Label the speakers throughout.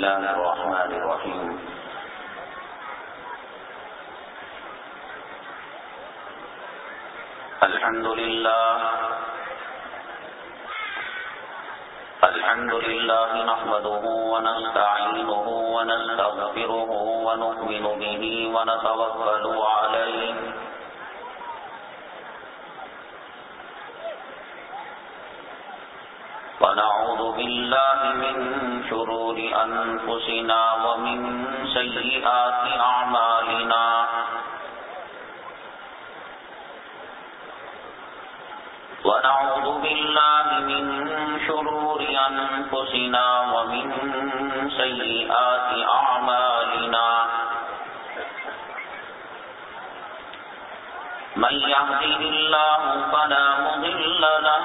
Speaker 1: الله الرحمن الرحيم الحمد لله الحمد لله نحمده ونستعينه ونستغفره ونؤمن به ونتوكل عليه ونعوذ بالله من شرور أنفسنا ومن سيئات أعمالنا. ونعوذ بالله من شرور أنفسنا ومن سيئات أعمالنا. من يهده الله فلا مضل له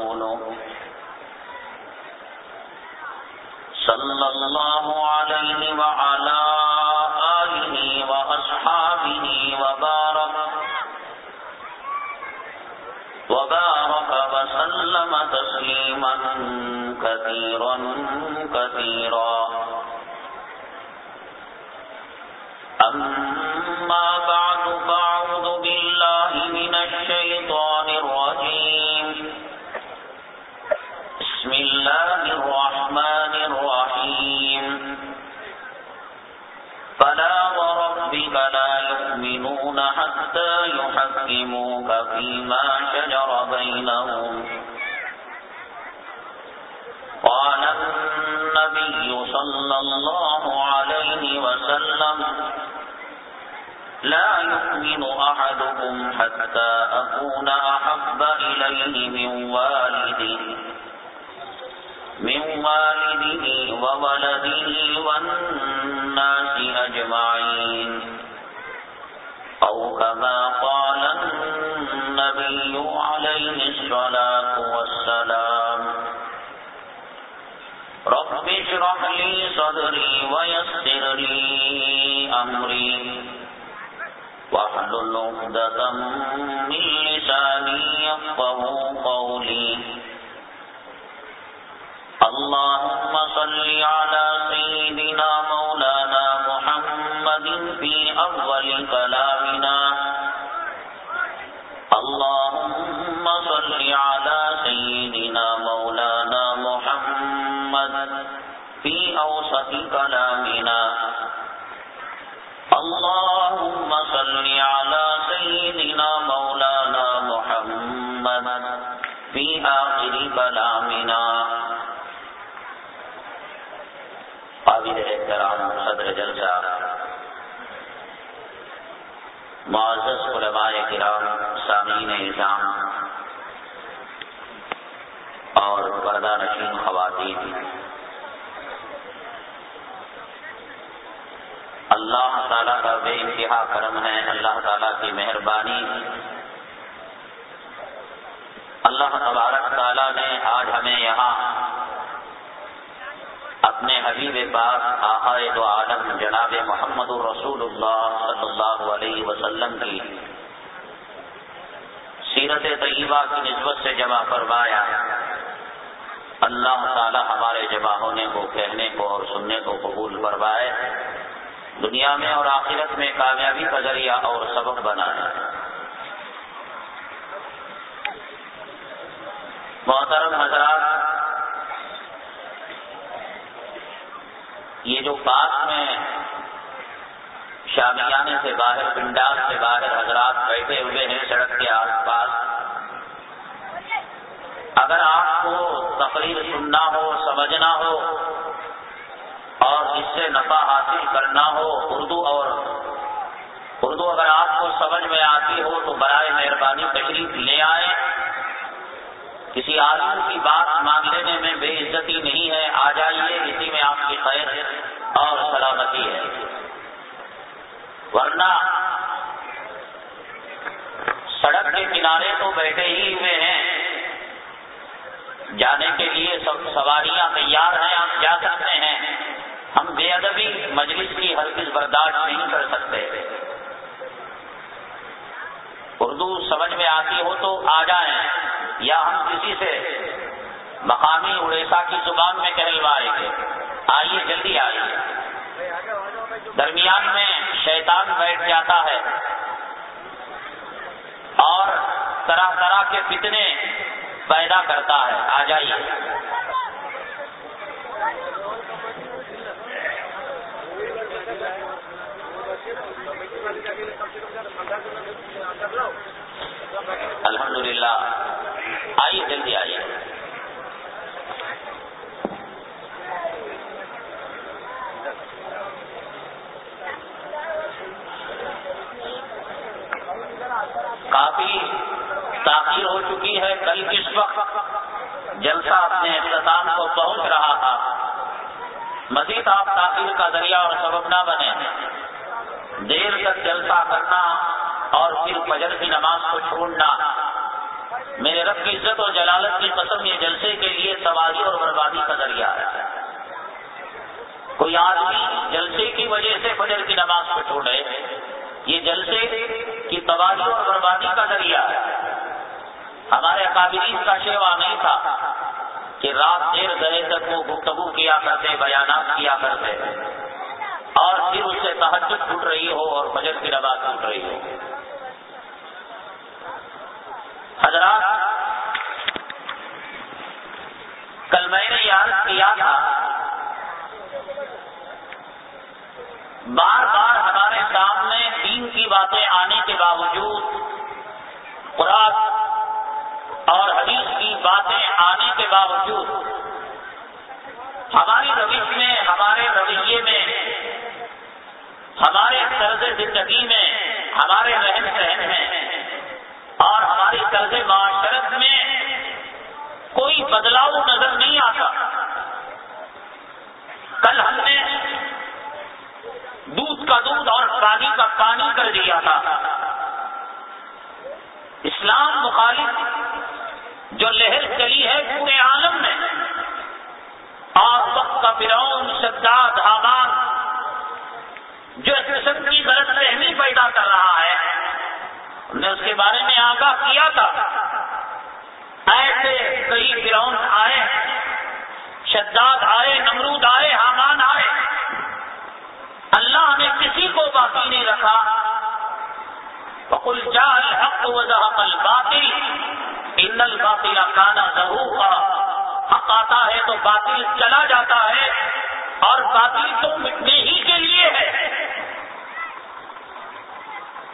Speaker 1: صلى الله عليه وعلى آله وأصحابه وبارك وسلم تسليما كثيرا كثيرا. أما وربك لا يؤمنون حتى يحكموك فيما شجر بينهم. قال النبي صلى الله عليه وسلم لا يؤمن أحدكم حتى أكون أحب إليه من والده من والده وولده والناس أجمعين. أو كما قال النبي عليه الصلاة والسلام. رب اشرح لي صدري ويسر لي أمري. واحلل عقدة من لساني يفقه قولي. اللهم صل على سيدنا مولانا محمد في أول كلامنا. اللهم صل على سيدنا مولانا محمد في أوسط كلامنا. اللهم صل على سيدنا مولانا محمد في آخر كلامنا. قابل احترام صدر جلسہ. معزز علماء کرام، سامعین نظام اور پردہ نشین خواتین۔ اللہ تعالیٰ کا بے انتہا کرم ہے، اللہ تعالیٰ کی مہربانی۔ اللہ تبارک تعالیٰ نے آج ہمیں یہاں اپنے حبیب پاک آقائے دو عالم جناب محمد الرسول اللہ صلی اللہ علیہ وسلم کی سیرت طیبہ کی نسبت سے جمع فرمایا۔ اللہ تعالی ہمارے جمع ہونے کو کہنے کو اور سننے کو قبول فرمائے۔ دنیا میں اور آخرت میں کامیابی کا ذریعہ اور سبق بنائے محترم حضرات یہ جو پاس میں شامیانے سے باہر پنڈال سے باہر حضرات بیٹھے ہوئے ہیں سڑک کے آس پاس، اگر آپ کو تقریر سننا ہو، سمجھنا ہو، اور اس سے نفع حاصل کرنا ہو، اردو اور اردو اگر آپ کو سمجھ میں آتی ہو تو برائے مہربانی تشریف لے آئے کسی عالم کی بات مان لینے میں بے عزتی نہیں ہے، آ جائیے، اسی میں آپ کی خیر اور سلامتی ہے۔ ورنہ سڑک کے کنارے تو بیٹھے ہی ہوئے ہیں۔ جانے کے لیے سب سواریاں تیار ہیں ہم جا سکتے ہیں۔ ہم بے ادبی مجلس کی ہرگز برداشت نہیں کر سکتے۔ اردو سمجھ میں آتی ہو تو آ جائیں۔ یا ہم کسی سے مقامی اڑیسہ کی زبان میں کہلوائیں گے؟ آئیے جلدی آئیے۔ درمیان میں شیطان بیٹھ جاتا ہے۔ اور طرح طرح کے فتنے پیدا کرتا ہے۔ آ جائیے۔ الحمد للہ آئیے جلدی آئیے کافی تاخیر ہو چکی ہے۔ کل کس وقت جلسہ اپنے اختتام کو پہنچ رہا تھا؟ مزید آپ تاخیر کا ذریعہ اور سبب نہ بنے۔ دیر تک جلسہ کرنا اور پھر فجر کی نماز کو چھوڑنا۔ میرے رب کی عزت اور جلالت کی قسم یہ جلسے کے لیے تباہی اور بربادی کا ذریعہ ہے۔ کوئی آدمی جلسے کی وجہ سے فجر کی نماز کو چھوڑے، یہ جلسے کی تباہی اور بربادی کا ذریعہ ہے۔ ہمارے قابلین کا شیوا نہیں تھا کہ رات دیر گئے تک وہ گفتگو کیا کرتے، بیانات کیا کرتے، اور پھر اس سے تحجد ٹوٹ رہی ہو اور فجر کی نماز ٹوٹ رہی ہو۔ حضرات، کل میں نے یاد کیا تھا، بار بار ہمارے سامنے دین کی باتیں آنے کے باوجود، قرآن اور حدیث کی باتیں آنے کے باوجود، ہماری روش میں، ہمارے رویے میں، ہمارے طرز زندگی میں، ہمارے رہن سہن میں اور ہماری طرز معاشرت میں کوئی بدلاؤ نظر نہیں آتا۔ کل ہم نے دودھ کا دودھ اور پانی کا پانی کر دیا تھا۔ اسلام مخالف جو لہر چلی ہے پورے عالم میں۔ اور وقت کا فرعون، شداد، حامان جو اس قسم کی غلط فہمی پیدا کر رہا ہے۔ نے اس کے بارے میں آگاہ کیا تھا، ایسے کئی فرعون آئے، شداد آئے، نمرود آئے، حامان آئے۔ اللہ نے کسی کو باقی نہیں رکھا۔ بکل جال حق وضاحت الباطل ان الباطل کانا ضرور کا حق آتا ہے تو باطل چلا جاتا ہے، اور باطل تو مٹنے ہی کے لیے ہے۔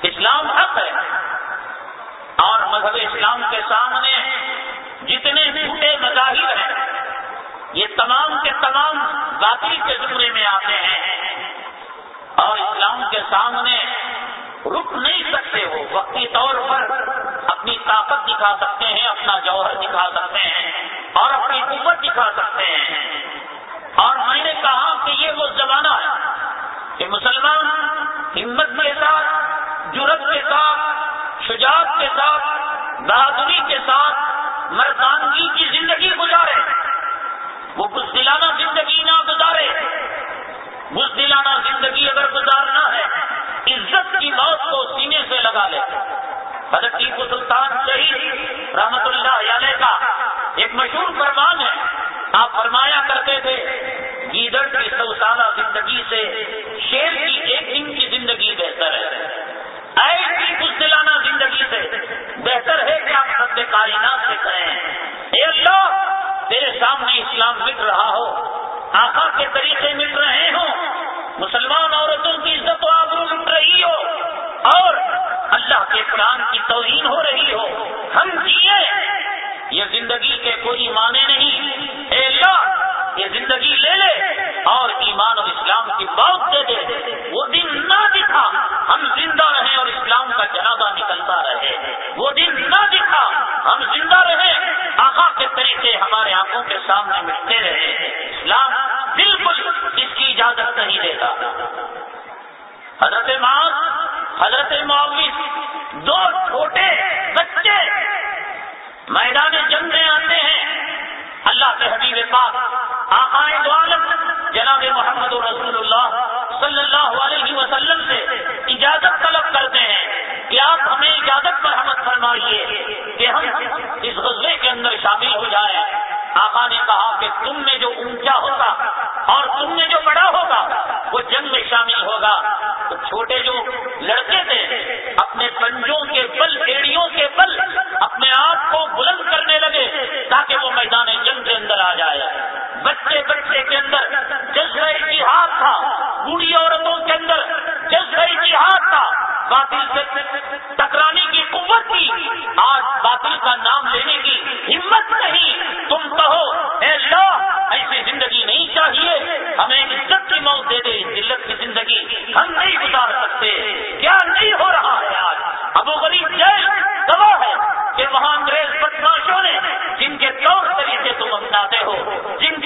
Speaker 1: اسلام حق ہے۔ اور مذہب اسلام کے سامنے جتنے جھوٹے مظاہر ہیں، یہ تمام کے تمام باطل کے زمرے میں آتے ہیں۔ اور اسلام کے سامنے رک نہیں سکتے وہ، وقتی طور پر اپنی طاقت دکھا سکتے ہیں، اپنا جوہر دکھا سکتے ہیں اور اپنی قوت دکھا سکتے ہیں۔ اور میں نے کہا کہ یہ وہ زمانہ ہے کہ مسلمان ہمت کے ساتھ جرت کے ساتھ شجاعت کے ساتھ، بہادری کے ساتھ مردانگی کی زندگی گزارے۔ وہ کچھ دلانا زندگی نہ گزارے۔ دلانہ زندگی اگر گزارنا ہے، عزت کی موت کو سینے سے لگا لے۔ حضرت ٹیپو سلطان شہید رحمت اللہ علیہ کا ایک مشہور فرمان ہے۔ آپ فرمایا کرتے تھے، گیدڑ کی سو سالہ زندگی سے شیر کی ایک دن کی زندگی بہتر ہے۔ ایسی دلانہ زندگی سے بہتر ہے کہ آپ سب کائنات سے کہیں اے اللہ، تیرے سامنے اسلام مٹ رہا ہو، آقا کے طریقے مل رہے ہوں، مسلمان عورتوں کی عزت و آبرو لٹ رہی ہو، اور اللہ کے قرآن کی توہین ہو رہی ہو۔ ہم جیے، یہ زندگی کے کوئی معنی نہیں۔ اے اللہ یہ زندگی لے لے اور ایمان اور اسلام کی موت دے دے۔ وہ دن نہ دکھا، ہم زندہ رہیں اور اسلام کا جنازہ نکلتا رہے۔ وہ دن نہ دکھا، ہم زندہ رہے آخا کے طریقے ہمارے آنکھوں کے سامنے ملتے رہے۔ اسلام بالکل اس کی اجازت نہیں دیتا۔ حضرت ماس حضرت معاوض دو چھوٹے بچے میدان جنگ میں آتے ہیں۔ اللہ کے حبیب پاک آقائے دو عالم، جناب محمد رسول اللہ صلی اللہ علیہ وسلم سے اجازت طلب کرتے ہیں کہ آپ ہمیں اجازت پر حمد فرمائیے کہ ہم اس غزے کے اندر شامل ہو جائیں۔ آقا نے کہا کہ تم میں جو اونچا ہوگا اور تم میں جو بڑا ہوگا، وہ جنگ میں شامل ہوگا۔ تو چھوٹے جو لڑکے تھے، اپنے پنجوں کے بل، ایڑیوں کے بل اپنے آپ کو بلند کرنے لگے تاکہ وہ میدان جنگ کے اندر آ جائے۔ بچے بچے کے اندر جذبہ جہاد تھا، بوڑھی عورتوں کے اندر جذبہ جہاد تھا۔ باطل سے ٹکرانے کی قوت تھی۔ آج باطل کا نام لینے کی ہمت نہیں۔ تم کہو، اے اللہ، ایسی زندگی نہیں چاہیے۔ ہمیں عزت کی موت دے دے، ذلت کی زندگی ہم نہیں گزار سکتے۔ کیا نہیں ہو رہا ہے آج؟ ابو غریب جیل گواہ ہے کہ وہاں انگریز بدماشوں نے جن کے طور طریقے تم اپناتے ہو، جن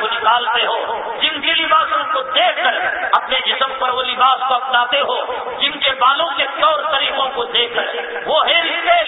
Speaker 1: لباس کو نکالتے ہو۔ جن کے لباسوں کو دیکھ کر اپنے جسم پر وہ لباس کو اپناتے ہو، جن کے بالوں کے طور طریقوں کو دیکھ کر، وہ ہے رشتے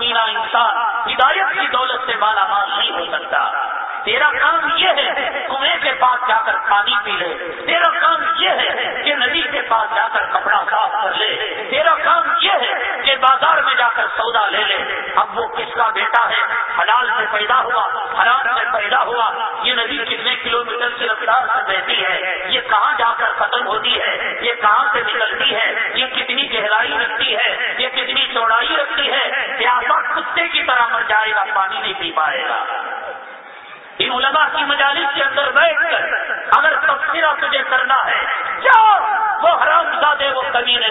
Speaker 1: کمینہ انسان، ہدایت کی دولت سے مالا مال نہیں ہو سکتا۔ تیرا کام یہ ہے کنویں کے پاس جا کر پانی پی لے۔ تیرا کام یہ ہے کہ ندی کے پاس جا کر کپڑا صاف کر لے۔ تیرا کام یہ ہے کہ بازار میں جا کر سودا لے لے۔ اب وہ کس کا بیٹا ہے؟ حلال سے پیدا ہوا، حرام سے پیدا ہوا۔ یہ ندی کتنے کلومیٹر کی رفتار سے بہتی ہے؟ یہ کہاں جا کر ختم ہوتی ہے؟ یہ کہاں سے نکلتی ہے؟ یہ کتنی گہرائی رکھتی ہے؟ یہ کتنی چوڑائی رکھتی ہے؟ کتے کی طرح مر جائے گا، پانی نہیں پی پائے گا۔ ان علماء کی مجالس کے اندر بیٹھ کر اگر تبصرہ تجھے کرنا ہے جاؤ وہ حرام زادے، وہ کمی نے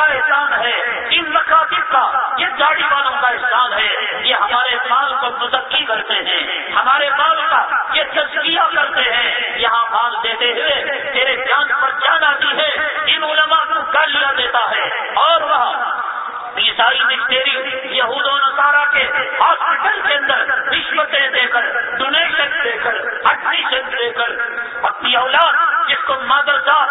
Speaker 1: کا احسان ہے۔ ان مقاصد کا یہ گاڑی والوں کا احسان ہے۔ یہ ہمارے مال کو متقی کرتے ہیں۔ ہمارے مال کا یہ تجزیہ کرتے ہیں۔ یہاں مال دیتے ہوئے تیرے جان پر جان آتی ہے۔ ان علماء کو گالیاں دیتا ہے۔ اور وہ عیسائی مشتری یہود و کے ہاسپٹل کے اندر رشوتیں دے کر ڈونیشن دے کر اڈمیشن دے کر، اپنی اولاد جس کو مادر دار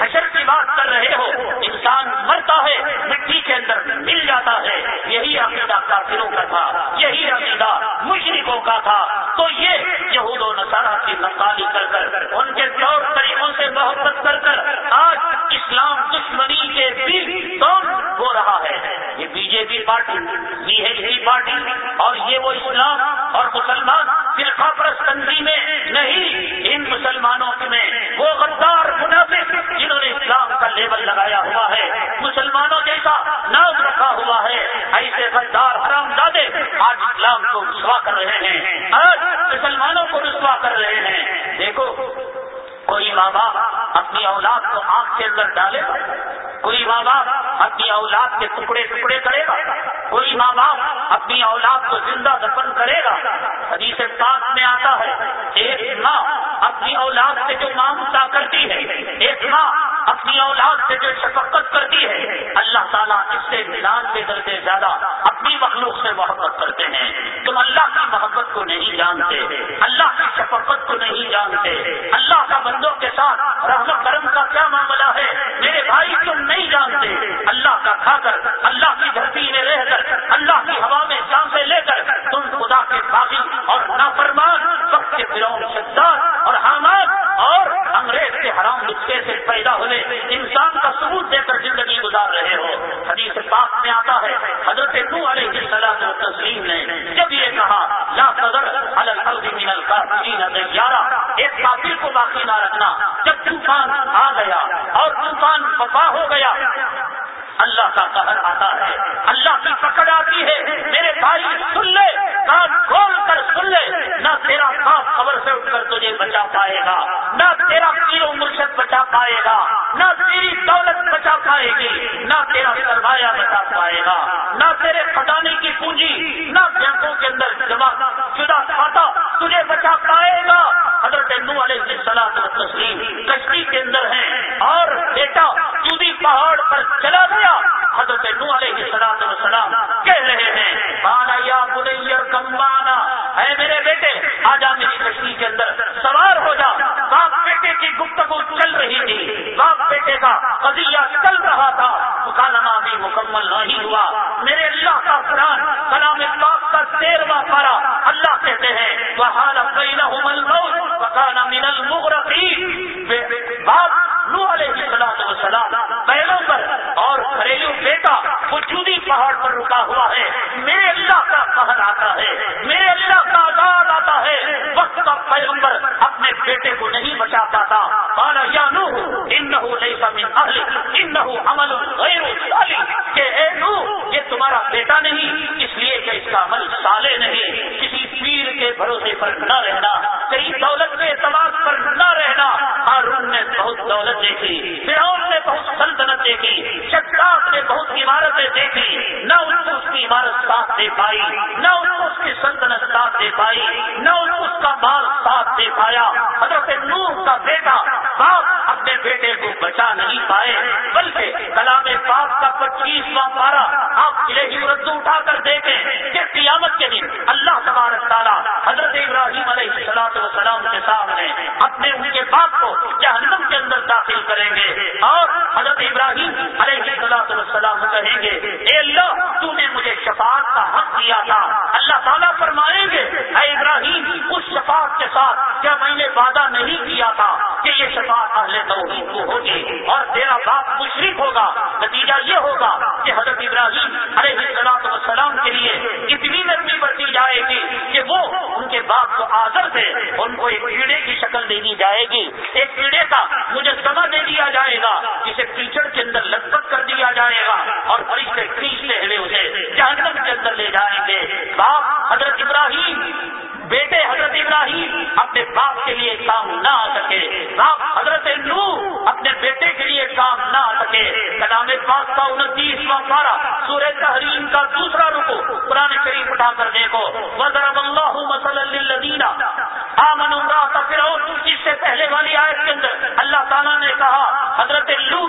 Speaker 1: حشر کی بات کر رہے ہو، انسان مرتا ہے، مٹی کے اندر مل جاتا ہے۔ یہی عقیدہ کافروں کا تھا، یہی عقیدہ مشرقوں کا تھا۔ تو یہ یہود و نصارہ کی نقالی کر کر، ان کے طور طریقوں سے محبت کر کر، آج اسلام دشمنی کے بھی دور ہو رہا ہے۔ یہ B J P party, B H P party, اور یہ وہ اسلام اور رہے ہیں۔ اور مسلمانوں کو رسوا کر رہے ہیں۔ دیکھو، کوئی ماں باپ اپنی اولاد کو آنکھ کے اندر ڈالے گا؟ کوئی ماں باپ اپنی اولاد کے ٹکڑے ٹکڑے کرے گا؟ کوئی ماں باپ اپنی اولاد کو زندہ دفن کرے گا؟ حدیث پاک میں آتا ہے، ایک ماں اپنی اولاد سے جو مانگتا کرتی ہے، ایک ماں اپنی اولاد سے جو شفقت کرتی ہے، اللہ تعالیٰ اس سے ملان کے درجے زیادہ اسلام کے سامنے اپنے ان کے باپ کو جہنم کے اندر داخل کریں گے۔ اور حضرت ابراہیم علیہ السلام کہیں گے، اے اللہ، تو نے مجھے شفاعت کا حق دیا تھا۔ اللہ تعالیٰ فرمائیں گے، اے ابراہیم، اس شفاعت کے ساتھ کیا میں نے وعدہ نہیں کیا تھا کہ یہ شفاعت اہل توحید کو ہوگی اور تیرا باپ مشرق ہوگا۔ نتیجہ یہ ہوگا کہ حضرت ابراہیم سے ان کو ایک کیڑے کی شکل دے دی جائے گی۔ ایک کیڑے کا مجھے مجسمہ دے دیا جائے گا، جسے کیچڑ کے اندر لگ بھگ کر دیا جائے گا اور فرشتے کھینچتے ہوئے اسے جہنم کے اندر لے جائیں گے۔ باپ حضرت ابراہیم، بیٹے حضرت ابراہیم اپنے باپ کے لیے کام نہ آ سکے باپ حضرت نو اپنے بیٹے کے لیے کام نہ آ سکے کلام پاک کا انتیسواں پارہ سورہ تحریم کا دوسرا رکو قرآن شریف اٹھا کر دیکھو۔ وزرب اللہ مسل آمن عمرہ تو پھر اور دوسری سے پہلے والی آیت کے اندر اللہ تعالیٰ نے کہا، حضرت لو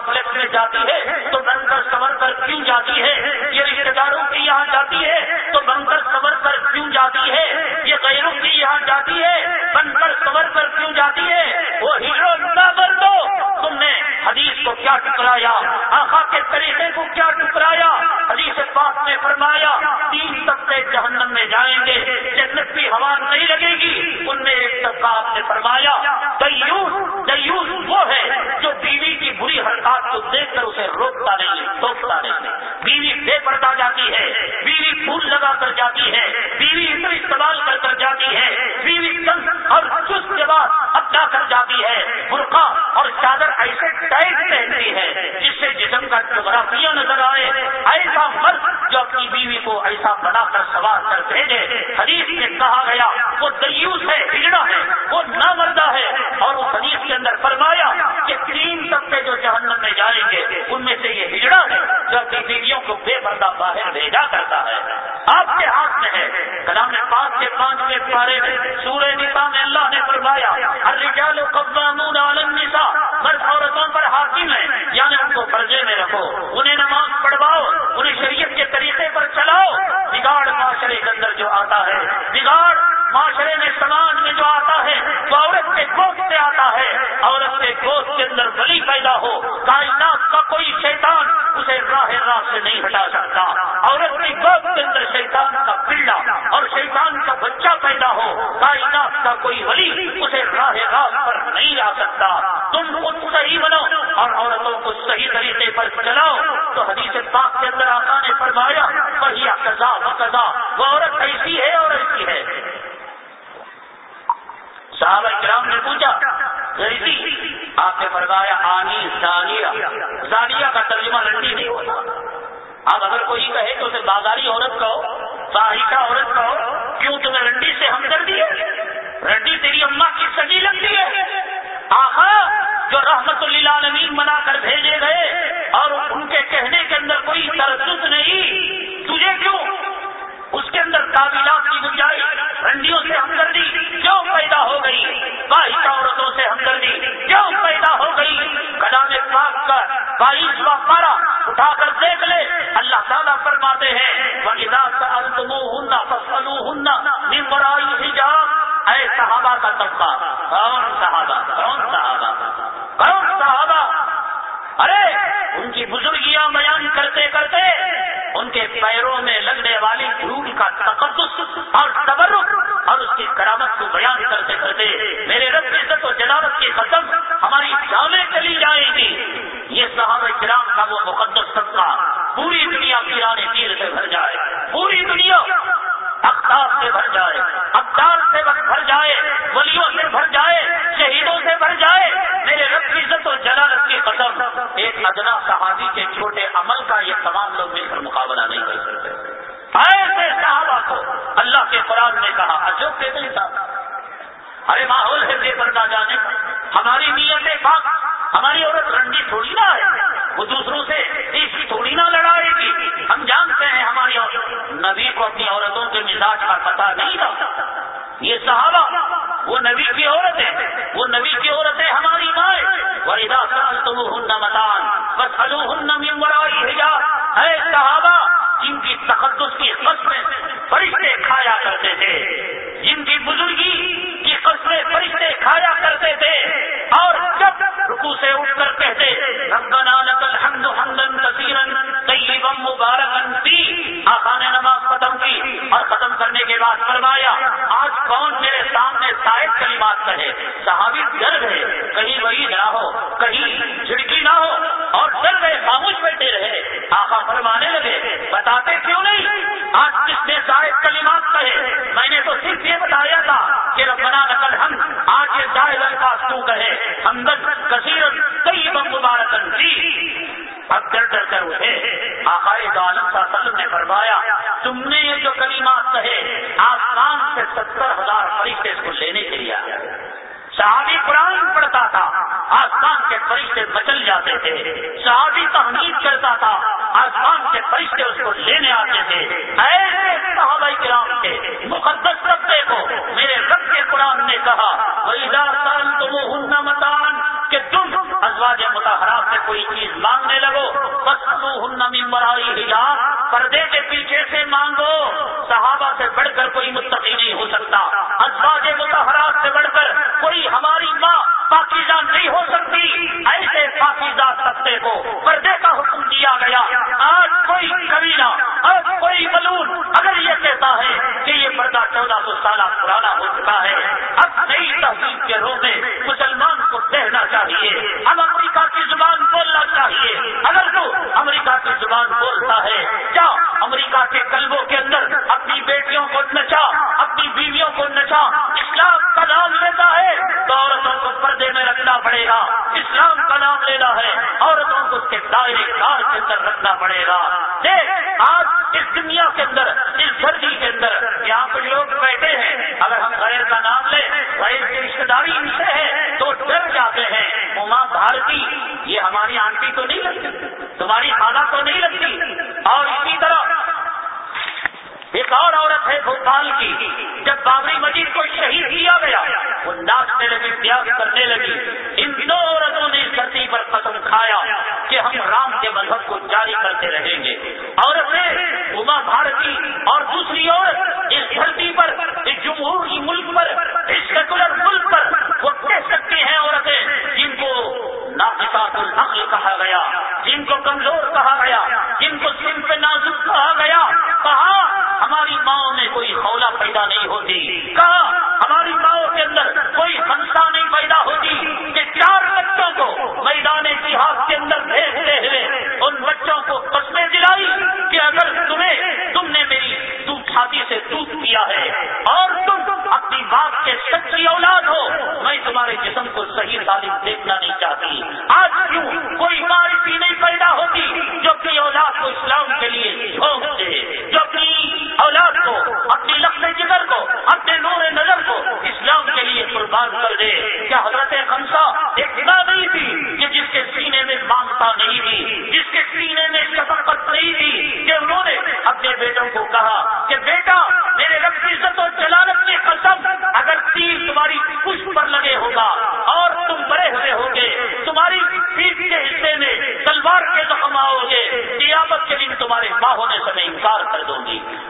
Speaker 1: کمپلیکس میں جاتی ہے، تو بن کر سنور کر کیوں جاتی ہے؟ یہ رشتے داروں کی یہاں جاتی ہے، تو بن کر سنور کر کیوں جاتی ہے؟ یہ غیروں کی یہاں جاتی ہے بن کر سنور کر کیوں جاتی ہے؟ وہ ہیرو نہ بن دو تم نے حدیث کو کیا ٹکرایا؟ آخا کے طریقے کو کیا ٹکرایا؟ حدیث پاک نے فرمایا، تین طبقے جہنم میں جائیں گے جنت کی ہوا نہیں لگے گی۔ ان میں ایک طبقہ آپ نے فرمایا، دیوس دیوس وہ ہے جو بیوی کی بری حرکات کو دیکھ کر اسے روکتا نہیں، ٹوکتا نہیں۔ بیوی بے پردہ جاتی ہے، بیوی پھول لگا کر جاتی ہے، بیوی اتنا استعمال کر کر جاتی ہے، بیوی اور چست جواب اپنا کر جاتی ہے، برقع اور چادر ایسے ٹائٹ پہنتی ہے جس سے جسم کا جغرافیہ نظر آئے، ایسا مرد جو اپنی بیوی کو ایسا بنا کر سوار کر بھیجے، حدیث میں کہا گیا، وہ دیوس ہے، ہجڑا ہے، وہ نہ مردہ ہے، اور اس حدیث کے اندر فرمایا کہ تین طبقے جو جہاں میں جائیں گے ان میں سے یہ ہجڑا ہے جو اپنی بیویوں کو بے پردہ باہر بھیجا کرتا ہے۔ آپ کے ہاتھ میں ہے۔ کلام پانچ کے پانچویں پارے میں سورہ نسا میں اللہ نے فرمایا، الرجال قوامون علی النساء۔ مرد عورتوں پر حاکم ہے یعنی ان کو فرضے میں رکھو۔ معاشرے میں سماج میں جو آتا ہے، وہ عورت کے گوشت سے آتا ہے۔ عورت کے گوشت کے اندر گلی پیدا ہو، کائنات کا کوئی شیطان اسے راہ راہ سے نہیں ہٹا سکتا۔ عورت کی گوشت کے اندر شیطان کا پلڈا اور شیطان کا بچہ پیدا ہو، کائنات کا کوئی ولی اسے راہ راہ پر نہیں آ سکتا۔ تم خود صحیح بنو اور عورتوں کو صحیح طریقے پر چلاؤ۔ تو حدیث پاک کے اندر آقا نے فرمایا بڑھیا قضا وہ عورت ایسی ہے اور ایسی ہے۔ صحابہ کرام نے پوچھا آپ نے فرمایا، آنی زانیہ زانیہ کا ترجمہ لنڈی نہیں ہوتا۔ اب اگر کوئی کہے تو اسے بازاری عورت کہو ساہیکا عورت کہو، کیوں تمہیں رنڈی سے ہمدردی ہے؟ رنڈی تیری اما کی سگی لگتی ہے۔ آخا جو رحمت اللہ نوین بنا کر بھیجے گئے اور ان کے کہنے کے اندر کوئی ترسط نہیں، تجھے کیوں؟ اس کے اندر قابلات کی گنجائش رنڈیوں سے ہمدردی کیوں پیدا ہو گئی؟ باہر عورتوں سے ہمدردی کیوں پیدا ہو گئی؟ کلام پاک کا بائیس و پارا اٹھا کر دیکھ لے۔ اللہ تعالیٰ فرماتے ہیں اے صحابہ کا طبقہ کون صحابہ؟ کون صحابہ؟ کون صحابہ؟ ارے، ان کی بزرگیاں بیان کرتے کرتے ان کے پیروں میں لگنے والی دھول کا تقدس اور تبرک اور اس کی کرامت کو بیان کرتے کرتے میرے رب عزت و جلاوت کی قسم ہماری جامیں چلی جائیں گی۔ یہ صحابہ کرام کا وہ مقدس طبقہ پوری دنیا پیرانے پیر سے بھر جائے۔ پوری دنیا اختار سے بھر جائے ابدار سے بھر جائے، ولیوں سے بھر جائے، شہیدوں سے بھر جائے، میرے رب کی عزت و جلالت کی قدم۔ ایک ادنا صحابی کے چھوٹے عمل کا یہ تمام لوگ مل کر مقابلہ نہیں کر سکتے۔ ایسے صحابہ کو، اللہ کے قرآن نے کہا، عجب سے نہیں تھا؟ ارے ماحول ہے بے پردہ جانے ہماری نیت پاک۔ ہماری عورت رنڈی تھوڑی نہ ہے۔ وہ دوسروں سے ایسی تھوڑی نہ لڑائے گی۔ ہم جانتے ہیں ہماری عورت نبی کو اپنی عورتوں کے مزاج کا پتا نہیں تھا۔ یہ صحابہ، وہ نبی کی عورت ہے وہ نبی کی عورت ہے ہماری مائیں ویدا ہن متان بس الو ہن اے صحابہ، جن کی تقدس کی قسمیں فرشتے کھایا کرتے تھے، جن کی بزرگی کی فرشتے کھایا کرتے تھے اور جب رکو سے اٹھ کر کہتے، ربنا لك الحمد حمدا كثيرا طيبا مباركا فيه آقا نے نماز ختم کی اور ختم کرنے کے بعد فرمایا، آج کون میرے سامنے شاید کلمات کہے؟ صحابی ڈر گئے، کہیں وہی نہ ہو، کہیں چھڑکی نہ ہو اور ڈر گئے، خاموش بیٹھے رہے۔ آقا فرمانے لگے، بتاتے کیوں نہیں؟ آج کس نے شاید کلمات کہے؟ میں نے تو صرف یہ بتایا تھا کہ ربنا لك الحمد، آج یہ شاید الفاظ کیوں کہے؟ ہمدرد کثیر کئی مبارکن جی۔ اب ڈر ڈر کر اٹھے۔ آخائے دولت وسلم نے فرمایا، تم نے یہ جو کلمات کہے، آسمان سے ستر ہزار فرشتے کو لینے کے لیے آیا صحابی قرآن پڑھتا تھا، آسمان کے فرشتے بچل جاتے تھے۔ صحابی تحمید کرتا تھا، آسمان کے فرشتے اس کو لینے آتے تھے۔ ایسے صحابہ کرام کے مقدس طبقے کو میرے رب کے قرآن نے کہا تم ہن متان ازواج متحرات سے کوئی چیز مانگنے لگو بس برائی ہلا پردے کے پیچھے سے مانگو۔ صحابہ سے بڑھ کر کوئی مستقی نہیں ہو سکتا۔ ازواج متحرات سے بڑھ کر کوئی ہماری ماں پاکیزہ نہیں ہو سکتی۔ ایسے پاکیزہ سستے کو پردے کا حکم دیا گیا۔ آج کوئی کبینہ آج کوئی ملون اگر یہ کہتا ہے کہ یہ پردہ چودہ سو سالہ پرانا ہو چکا ہے، اب نئی تحقیق کے روزے چاہیے۔ ہم امریکہ کی زبان بولنا چاہیے۔ اگر تو امریکہ کی زبان بولتا ہے کیا امریکہ کے قلبوں کے اندر اپنی بیٹیوں کو نچا، اپنی بیویوں کو نچا۔ اسلام کا نام لیتا ہے، تو عورتوں کو پردے میں رکھنا پڑے گا۔ اسلام کا نام لینا ہے، عورتوں کو اس کے دائرے کار کے اندر رکھنا پڑے گا۔ دیکھ، آج اس دنیا کے اندر، اس دھرتی کے اندر کیا غیر کے رشتے داری ان سے ہے تو ڈر جاتے ہیں۔ اما بھارتی، یہ ہماری آنٹی تو نہیں لگتی، تمہاری خالہ تو نہیں لگتی۔ اور اسی طرح ایک اور عورت ہے بھوپال کی، جب بابری مسجد کو شہید کیا گیا، وہ ناچنے لگی، پیاس کرنے لگی۔ ان دو عورتوں نے دھرتی پر قدم کھایا کہ ہم رام کے مذہب کو جاری کرتے رہیں گے۔ عورتیں اما بھارتی، اور دوسری عورت، اس گھر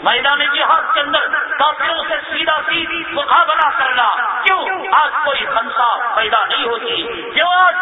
Speaker 1: میدان جہاد کے اندر کافیوں سے سیدھا سیدھی مقابلہ کرنا۔ کیوں؟ آج کوئی ہنسا پیدا نہیں ہوتی۔ جو آج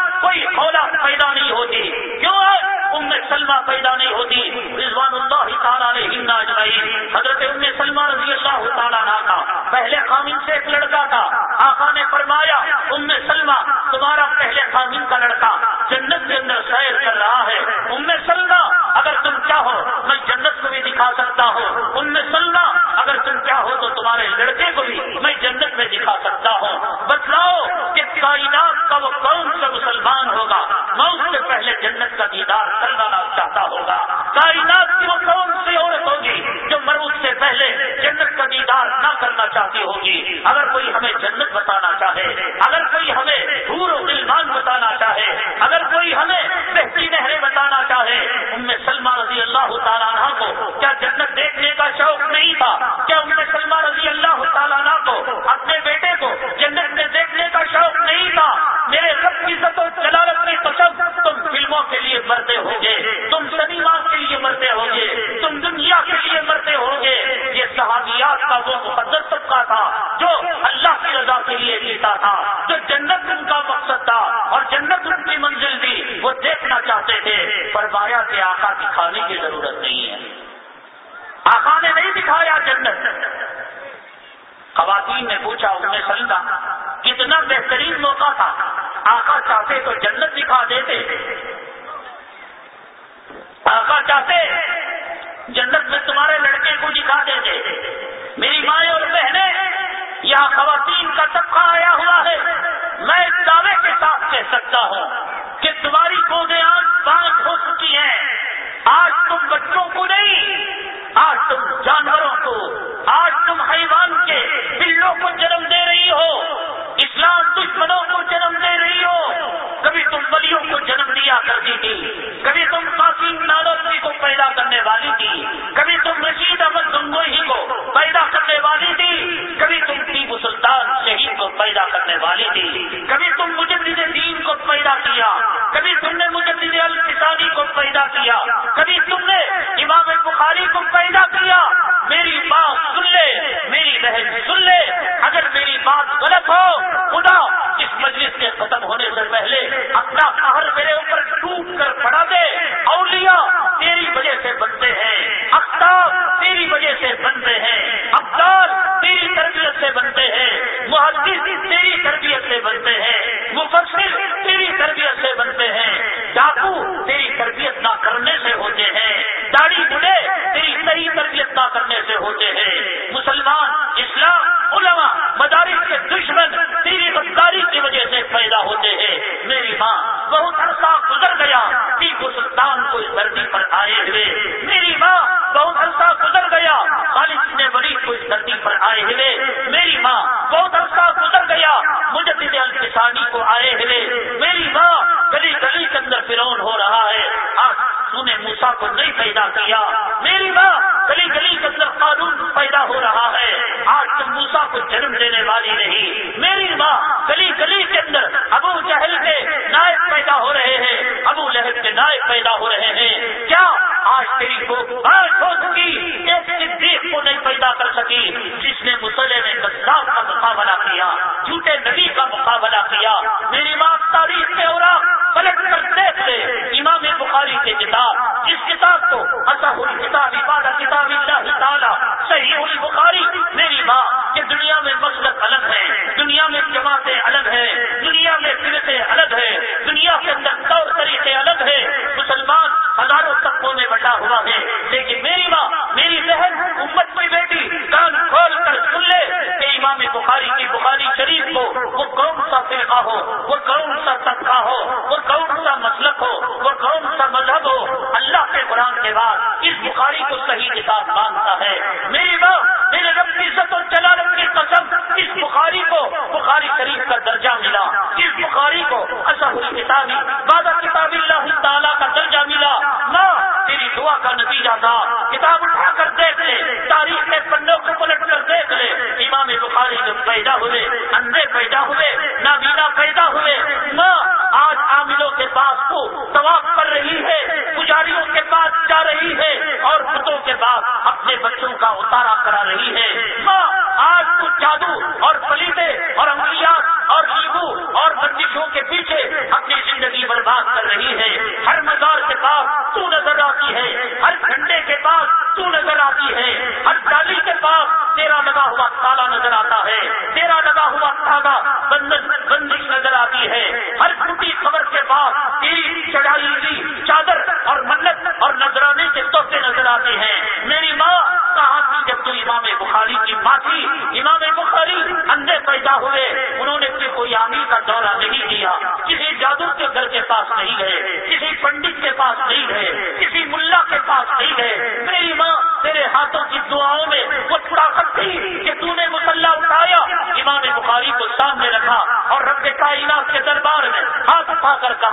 Speaker 1: کرنے والی نہیں۔ میری ماں گلی گلی کے اندر ابو جہل کے نائب پیدا ہو رہے ہیں۔ ابو لہب کے نائب پیدا ہو رہے ہیں۔ کیا آج تیری کو ہو سکی ایک صدیق کو نہیں پیدا کر سکی جس نے مسلح میں بدلاؤ کا مقابلہ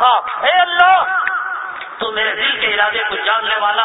Speaker 1: کہا اے اللہ تو میرے دل کے ارادے کو جاننے والا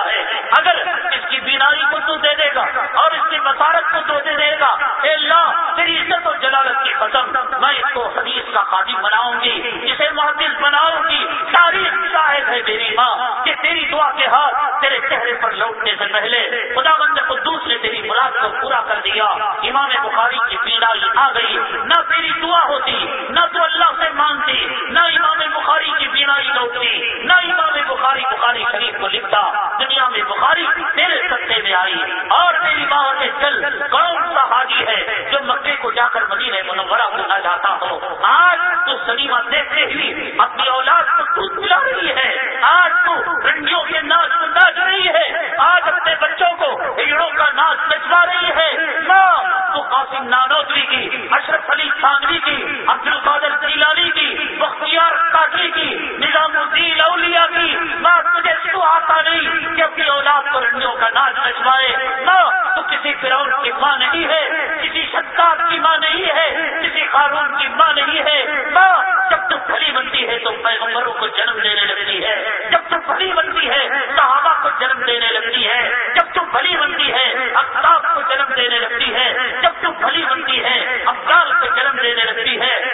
Speaker 1: لگتی ہے۔ جب تم بھلی بنتی ہے افضال کو جنم دینے لگتی ہے۔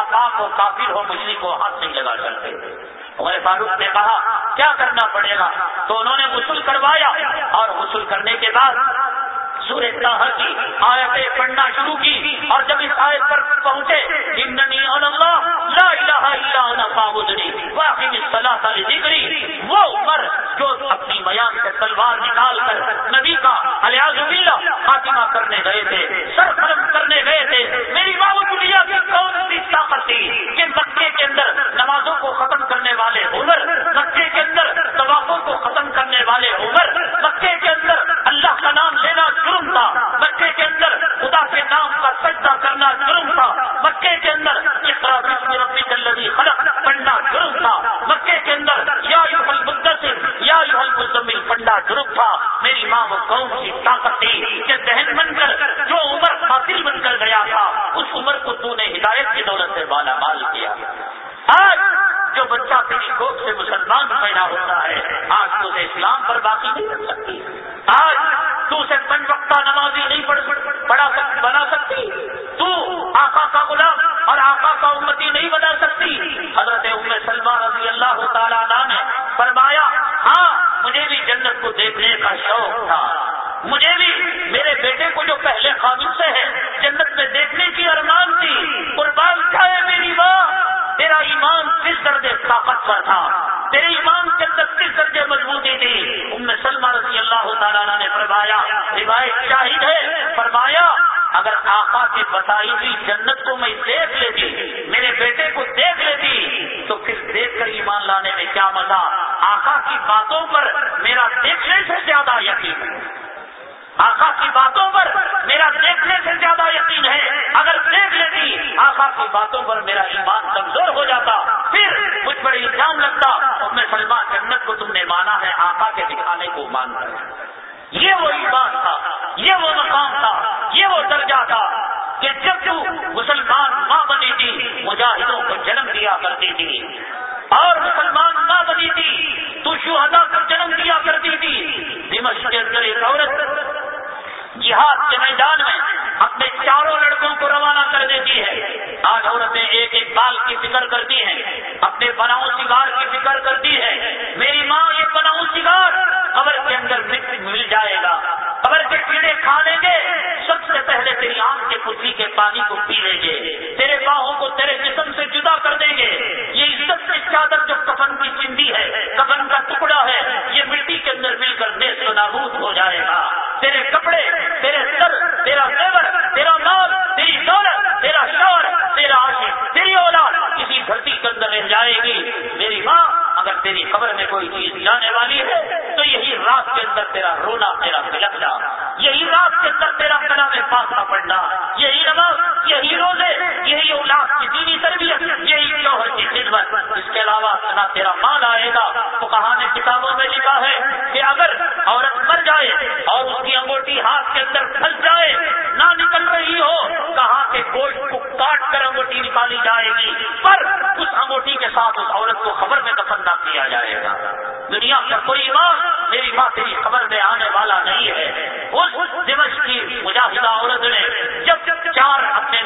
Speaker 1: ناکام ہو کافر ہو مشرق کو ہاتھ نہیں لگا سکتے۔ عمر فاروق نے کہا، کیا کرنا پڑے گا؟ تو انہوں نے غسل کروایا اور غسل کرنے کے بعد سورہ تاہا کی آیتیں پڑھنا شروع کی اور جب اس آیت پر پہنچے جننی اور اللہ، لا الہ الا انا فاعبدنی واقم الصلاۃ لذکری وہ عمر جو اپنی میان سے تلوار نکال کر نبی کا الیاذ باللہ خاتمہ کرنے گئے تھے سر قلم کرنے گئے تھے، میری بابو دنیا کی کون سی طاقت تھی کہ مکے کے اندر نمازوں کو ختم کرنے والے عمر، مکے کے اندر طوافوں کو ختم کرنے والے عمر، مکے کے اندر تھا۔ مکے کے اندر خدا کے نام کا سجدہ کرنا جرم تھا۔ مکے کے اندر ربی پڑھنا جرم تھا۔ مکے کے اندر یا یوحل مدثر یا یوحل مزمل پڑھنا جرم تھا۔ میری ماں و قوم کی طاقت تھی کہ ذہن بن کر جو عمر قاتل بن کر گیا تھا، اس عمر کو تو نے ہدایت کی دولت سے بالا مال کیا۔ آج جو بچہ تیری گود سے مسلمان پیدا ہوتا ہے، آج تو اسلام پر باقی نہیں کر سکتی۔ آزادی نہیں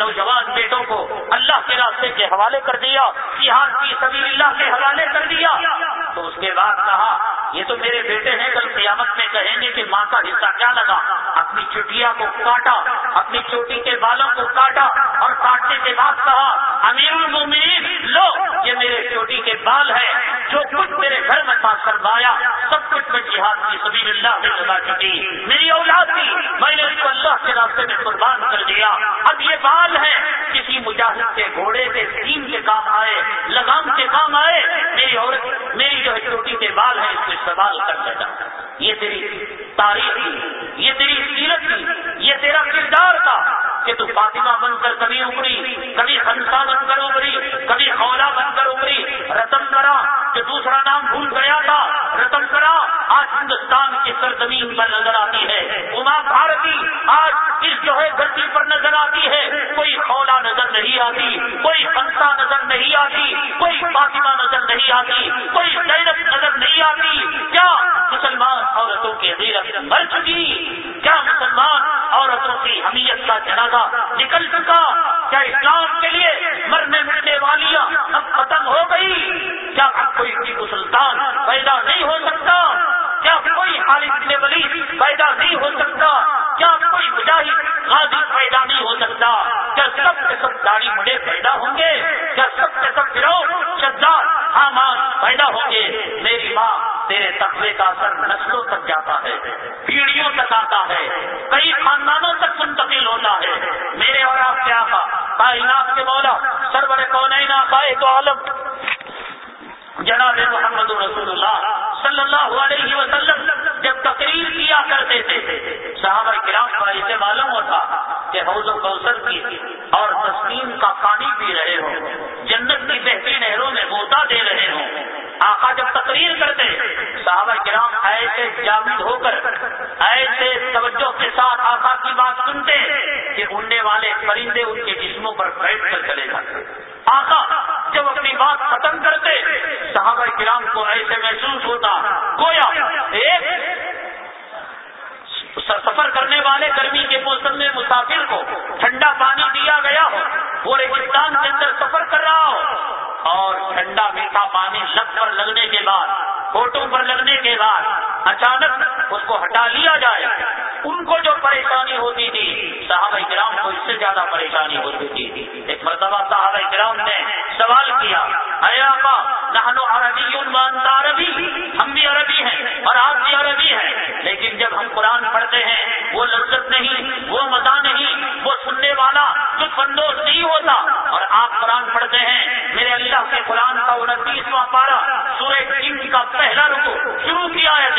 Speaker 1: نوجوان بیٹوں کو اللہ کے راستے کے حوالے کر دیا سیاح کی سبھی اللہ کے حوالے کر دیا۔ تو اس کے بعد کہا یہ تو میرے بیٹے ہیں، کل قیامت میں کہیں گے کہ ماں کا حصہ کیا لگا؟ اپنی چٹیا کو کاٹا، اپنی چوٹی کے بالوں کو کاٹا اور کاٹنے کے بعد کہا امیر المومنین لو، یہ میرے چوٹی کے بال ہے جو کچھ میرے گھر میں تھا سرمایا سب کچھ میں جہاد کی سبھی اللہ میں جگہ چکی۔ میری اولاد تھی میں نے اس کو اللہ کے راستے میں قربان کر دیا۔ اب یہ بال ہے کسی مجاہد کے گھوڑے کے سیم کے کام آئے، لگام کے کام آئے۔ میری عورت، میری جو ہے چوٹی کے بال ہے اس میں سوال کر بیٹھا۔ یہ تیری تاریخ تھی، یہ تیری سیرت تھی، یہ تیرا کردار تھا کہ تو فاطمہ بن کر کبھی ابری کبھی ہنسا بن کر ابری کبھی خولا بن کر ابری رتن کرا کہ دوسرا نام بھول گیا تھا۔ رتن کرا آج ہندوستان کی سرزمین پر نظر آتی ہے۔ اما بھارتی آج اس جو ہے دھرتی پر نظر آتی ہے۔ کوئی خولا نظر نہیں آتی، کوئی ہنسا نظر نہیں آتی، کوئی فاطمہ نظر نہیں آتی، کوئی زینب نظر نہیں آتی۔ کیا مسلمان عورتوں کی غیرت مر چکی؟ کیا مسلمان عورتوں کی حمیت کا جنازہ نکل چکا؟ کیا اسلام کے لیے مرنے مرنے والیاں اب ختم ہو گئی؟ کیا اب کوئی ٹیپو سلطان پیدا نہیں ہو سکتا؟ کیا کوئی خالد بن ولی پیدا نہیں ہو سکتا؟ کیا کوئی مجاہد غازی پیدا نہیں ہو سکتا؟ کیا سب کے سب داڑھی مڑے پیدا ہوں گے؟ کیا سب کے سب گروہ شدار حامان پیدا ہوں گے؟ میری ماں تیرے تقوی کا اثر نسلوں تک جاتا ہے، پیڑھیوں تک آتا ہے، کئی خاندانوں تک منتقل ہوتا ہے۔ میرے اور آپ کیا کائنات کے مولا، سرور کون تو عالم۔ جناب محمد رسول اللہ صلی اللہ علیہ وسلم جب تقریر کیا کرتے تھے، صحابہ کرام کا اسے معلوم ہوتا کہ حوض و کوثر کی اور تسلیم کا پانی پی رہے ہوں، جنت کی بہترین نہروں میں غوطہ دے رہے ہوں۔ آقا جب تقریر کرتے، صحابہ کرام ایسے جامد ہو کر، ایسے توجہ کے ساتھ آقا کی بات سنتے کہ اڑنے والے پرندے ان کے جسموں پر بیٹھ کر چلے جاتے۔ آقا جب اپنی بات ختم کرتے صحابہ کرام کو ایسے محسوس ہوتا گویا ایک سفر کرنے والے گرمی کے موسم میں مسافر کو ٹھنڈا پانی دیا گیا ہو وہ ریگستان کے اندر سفر کر رہا ہو۔ اور ٹھنڈا میٹھا پانی لگ پر لگنے کے بعد فوٹو پر لگنے کے بعد اچانک اس کو ہٹا لیا جائے۔ ان کو جو پریشانی ہوتی تھی، صحابہ کرام کو اس سے زیادہ پریشانی ہوتی تھی۔ ایک مرتبہ صحابہ کرام نے سوال کیا، اے آقا نہنو عربی عربی؟ ہم بھی عربی ہیں اور آپ بھی عربی ہیں۔ لیکن جب ہم قرآن پڑھ پڑھتے ہیں۔ وہ لذت نہیں، وہ مزہ نہیں، وہ سننے والا کچھ اندوز نہیں ہوتا۔ اور آپ قرآن پڑھتے ہیں، میرے اللہ کے قرآن کا انتیسواں پارا سورہ جن کا پہلا رکو شروع کیا ہے۔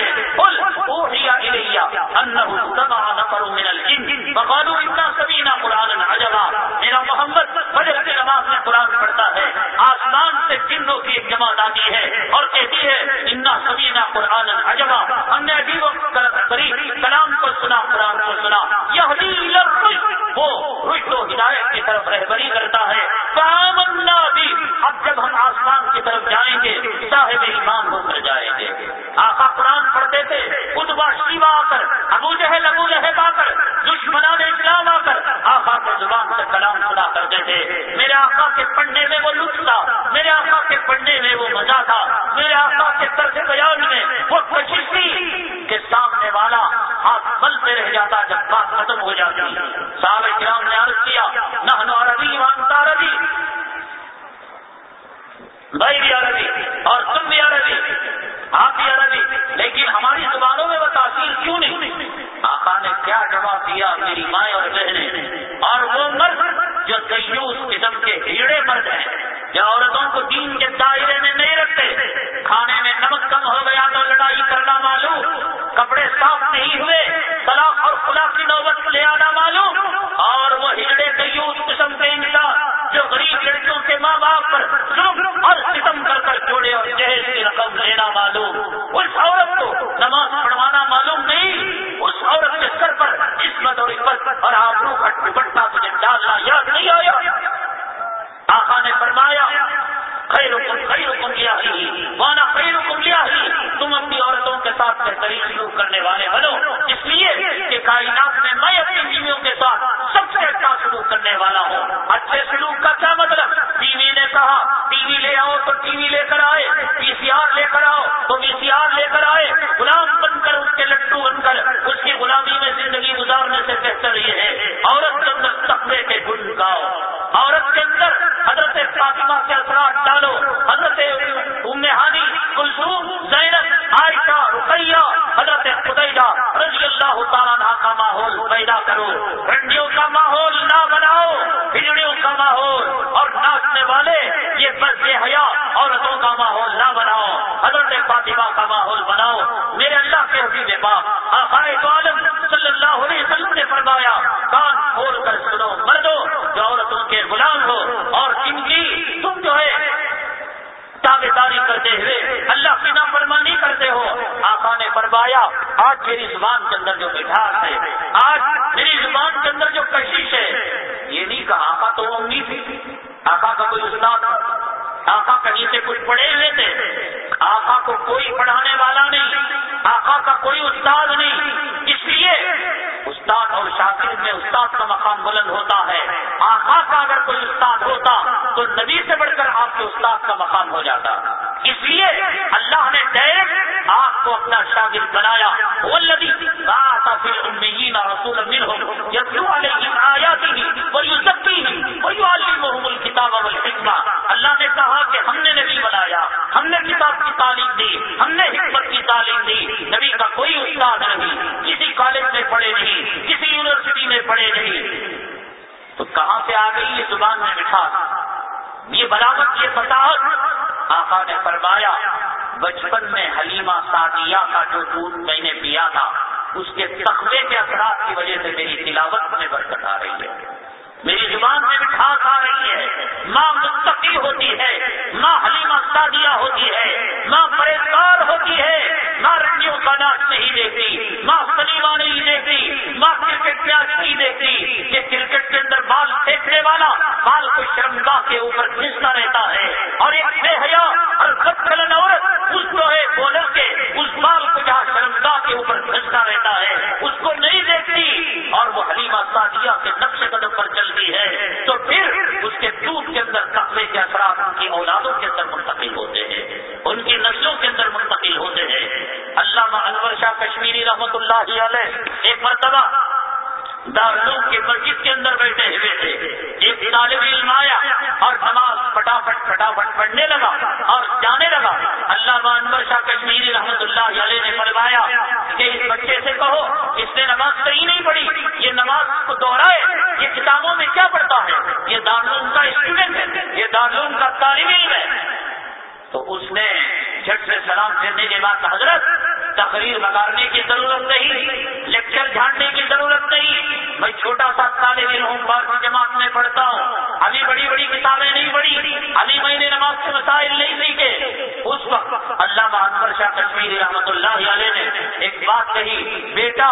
Speaker 1: قرآن عجبا۔ میرا محمد فجر کے نماز میں قرآن پڑھتا ہے۔ آسمان سے جنوں کی ایک جماعت آتی ہے اور کہتی ہے، انا سبینا قرآن عجبا۔ ہم نے عجیب کلام ہدایت کی پڑھتے تھے، خطبہ شیوا آ کر، ابو جہل، ابو لہب آ کر، دشمنان اسلام آ کر آقا کے زبان سے کلام سنا کرتے تھے۔ میرے آقا کے پڑھنے میں وہ لطف تھا، میرے آقا کے پڑھنے میں وہ مزہ تھا۔ میرے آقا ہاتھ بل پہ رہ جاتا جب بات ختم ہو جاتی۔ سال کرام نے عرض کیا نہ عربی مانتا عربی۔ بھائی بھی عربی اور تم بھی عربی، آپ بھی عربی۔ لیکن ہماری زبانوں میں وہ تاثیر کیوں نہیں؟ آقا نے کیا جواب دیا میری مائیں اور بہنیں؟ اور وہ مرد جو تیوس قسم کے ہیڑے مرد ہیں، جو عورتوں کو دین کے دائرے میں نہیں رکھتے، کھانے میں نمک کم ہو گیا تو لڑائی کرنا معلوم، کپڑے صاف نہیں ہوئے۔ طلاق اور خلا کی نوبت لے آنا معلوم۔ اور وہ ہجڑے تیوس قسم کے انسان جو غریب لڑکیوں کے ماں باپ پر ظلم اور ختم کر کر جوڑے اور جہیز کی رقم لینا معلوم۔ اس عورت کو نماز اور کے نقش قدم پر چلتی ہے، تو پھر اس کے دودھ کے اندر تقوی کے اثرات ان کی اولادوں کے اندر منتقل ہوتے ہیں، ان کی نسلوں کے اندر منتقل ہوتے ہیں۔ علامہ انور شاہ کشمیری رحمت اللہ علیہ ایک مرتبہ دارلوم کی مسجد کے اندر بیٹھے ہوئے تھے، ایک طالب علم آیا اور فٹافٹ فٹافٹ پڑھنے لگا اور جانے لگا اللہ انور شاہ کشمیری رحمت اللہ علیہ نے فرمایا کہ اس بچے سے کہو اس نے نماز صحیح نہیں پڑھی یہ نماز کو دوہرائے یہ کتابوں میں کیا پڑھتا ہے یہ دارالعلوم کا اسٹوڈنٹ ہے یہ دارالعلوم کا طالب علم ہے تو اس نے جھٹ سے سلام دینے کے بعد حضرت تقریر بگاڑنے کی ضرورت نہیں لیکچر جھاڑنے کی ضرورت نہیں۔ میں چھوٹا سا طالب علم ہوں بار جماعت میں پڑھتا ہوں۔ ابھی بڑی بڑی کتابیں نہیں پڑھی۔ ابھی میں نے نماز کے مسائل نہیں سیکھے۔ اس وقت اللہ محمد شاہ کشمیری رحمت اللہ علیہ نے ایک بات کہی، بیٹا،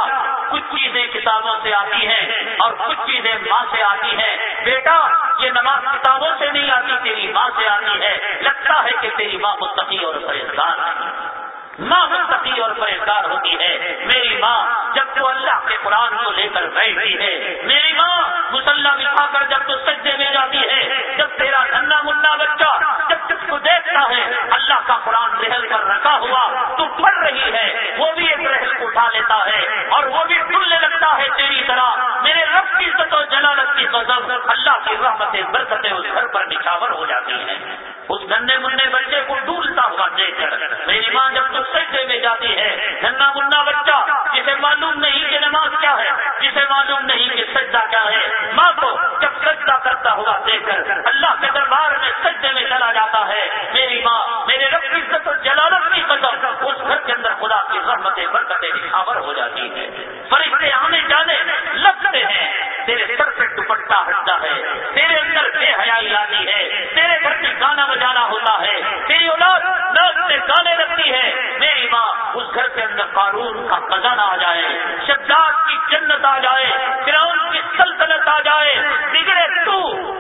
Speaker 1: کچھ چیزیں کتابوں سے آتی ہیں اور کچھ چیزیں ماں سے آتی ہیں۔ بیٹا، یہ نماز کتابوں سے نہیں آتی، تیری ماں سے آتی ہے۔ لگتا ہے کہ تیری ماں مستقی اور پریشان ہے۔ ماں منتقی اور پریشان ہوتی ہے۔ میری ماں جب تو اللہ کے قرآن کو لے کر بیٹھتی ہے۔ میری ماں مسلح بٹھا کر جب تو سجدے میں جاتی ہے۔ جب تیرا ٹھنڈا منا بچہ جب تک کو دیکھتا ہے اللہ کا قرآن رحل پر رکھا ہوا تو پڑھ رہی ہے۔ وہ بھی ایک رحل اٹھا لیتا ہے اور وہ بھی ڈلنے لگتا ہے تیری طرح۔ میرے رب کی عزت و جلالت کی قدم اللہ کی رحمتیں برکتیں اس گھر پر نچھاور ہو جاتی ہیں۔ اس گندے منڈے بچے کو ڈولتا ہوا دیکھ کر میری ماں جب تو سجدے میں جاتی ہے۔ گندا منا بچہ، جسے معلوم نہیں کہ نماز کیا ہے، جسے معلوم نہیں کہ سجدہ کیا ہے۔ ماں کو جب سجدہ کرتا ہوا دیکھ کر اللہ کے دربار میں سجدے میں چلا جاتا ہے۔ میری ماں، میرے رب عزت و جلالت کی قدر اس گھر کے اندر خدا کی رحمتیں، برکتیں نشاور ہو جاتی ہے فرشتے آنے جانے لگتے ہیں۔ تیرے سر سے دوپٹہ ہٹتا ہے۔ تیرے اندر بے حیائی آتی ہے۔ تیرے گھر میں گانا بجانا ہوتا ہے۔ تیری اولاد سے گانے لگتی ہے۔ میری ماں، اس گھر کے اندر قانون کا خزانہ آ جائے، شداد کی جنت آ جائے، فرعون کی سلطنت آ جائے، بگڑے تو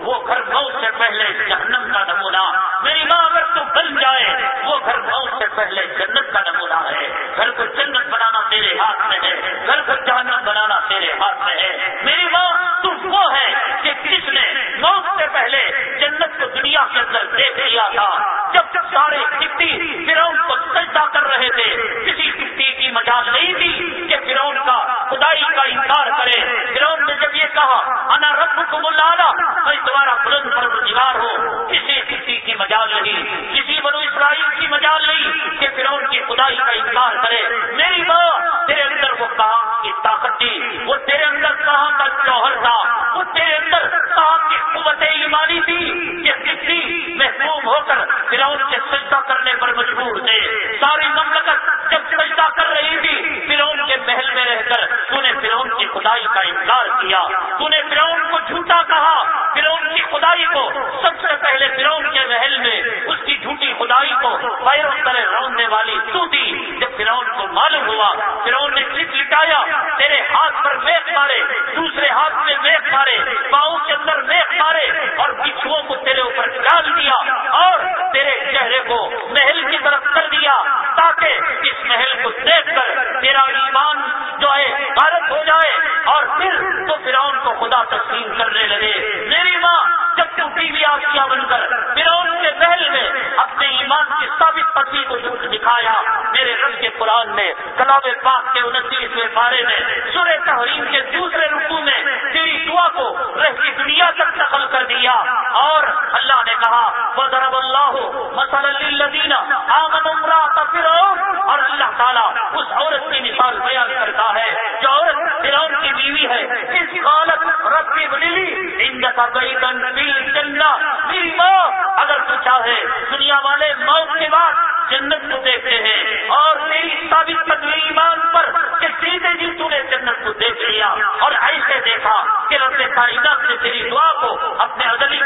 Speaker 1: وہ گھر بہت سے پہلے جہنم کا نمونہ۔ میری ماں، اگر تو بن جائے، وہ گھر بہت سے پہلے جنت کا نمونہ ہے۔ گھر کو جنت بنانا تیرے ہاتھ میں ہے۔ گھر کو جہنم بنانا تیرے ہاتھ میں ہے۔ میری ماں، تو وہ ہے کہ کس نے موت سے پہلے جنت کو دنیا کے اندر دیکھ لیا تھا۔ جب جب سارے کٹی فرون کو سجدہ کر کر رہے تھے۔ کسی کٹی کی مجال نہیں تھی کہ فرون کا خدائی کا انکار کرے۔ فرون نے جب یہ کہا، انا رب کو بلانا میں تمہارا بلند پر روزگار ہو۔ کسی کسی کی مجال نہیں، کسی بنو اسرائیل کی مجال نہیں کہ فرون کی خدائی کا انکار کرے۔ میری ماں تیرے اندر وہ کہاں کی طاقت تھی؟ وہ تیرے اندر کہاں کا جوہر تھا؟ وہ تیرے اندر کہاں کی قوت ایمانی تھی کہ کسی محبوب ہو کر فرون کے سجدہ کرنے پر مجبور تھے؟ ساری مملکت جب سجدہ کر رہی تھی فرون کے محل میں رہ کر تو نے فرون کی خدائی کا انکار کیا۔ تو نے فرون کو جھوٹا کہا۔ فرون کی خدائی کو سب سے پہلے فرون کے محل میں اس کی جھوٹی خدائی کو پیروں طرح رونے والی تو تھی جب فرون کو معلوم ہوا فرون نے کلک لٹایا، تیرے ہاتھ پر میک مارے، دوسرے ہاتھ میں میک مارے، پاؤں کے اندر میک مارے اور بچھو کو تیرے اوپر ڈال دیا اور تیرے چہرے کو محل کی طرف کر دیا۔ تاکہ اس محل کو دیکھ کر تیرا ایمان جو ہے غلط ہو جائے اور پھر تو فرعون کو خدا تسلیم کرنے لگے۔ میری ماں جب تو ٹی وی آسیا بن کر فرعون کے محل میں اپنے ایمان کی ثابت پتی کو جھوٹ دکھایا، میرے رب کے قرآن نے کلاب پاک کے انتیسویں بارے میں، سورہ تحریم کے دوسرے رقو میں، تیری دعا کو رہتی دنیا تک دخل کر دیا اور اللہ نے کہا وزرب اللہ مسلدین آمن عمرہ فرعون اور اللہ تعالیٰ اس عورت کی مثال بیان کرتا ہے، جو عورت فرعون کی بیوی ہے۔ اس حالت ربی بلی میری ماں اگر تو چاہے، دنیا والے موت کے بعد جنت کو دیکھتے ہیں۔ اور میری ثابت قدمی ایمان پر کہ سیدھے جی تو نے جنت کو دیکھ لیا اور ایسے دیکھا کہ رب کائنات نے تیری دعا کو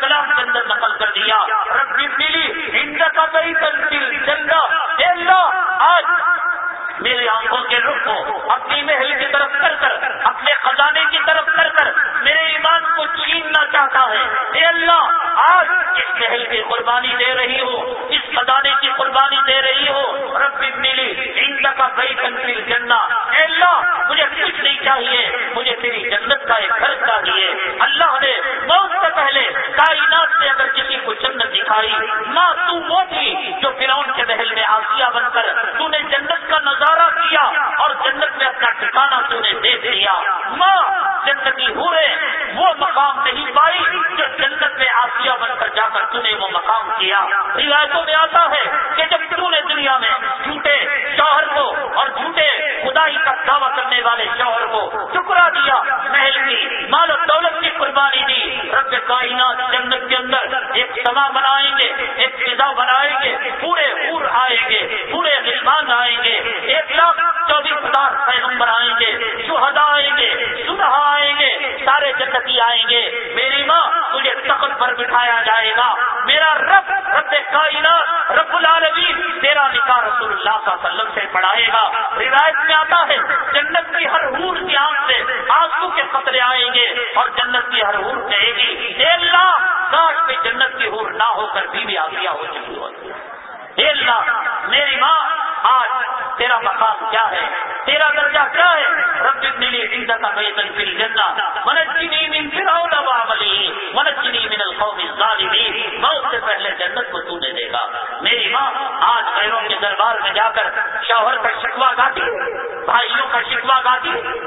Speaker 1: بھائیوں کا شکوا گاتی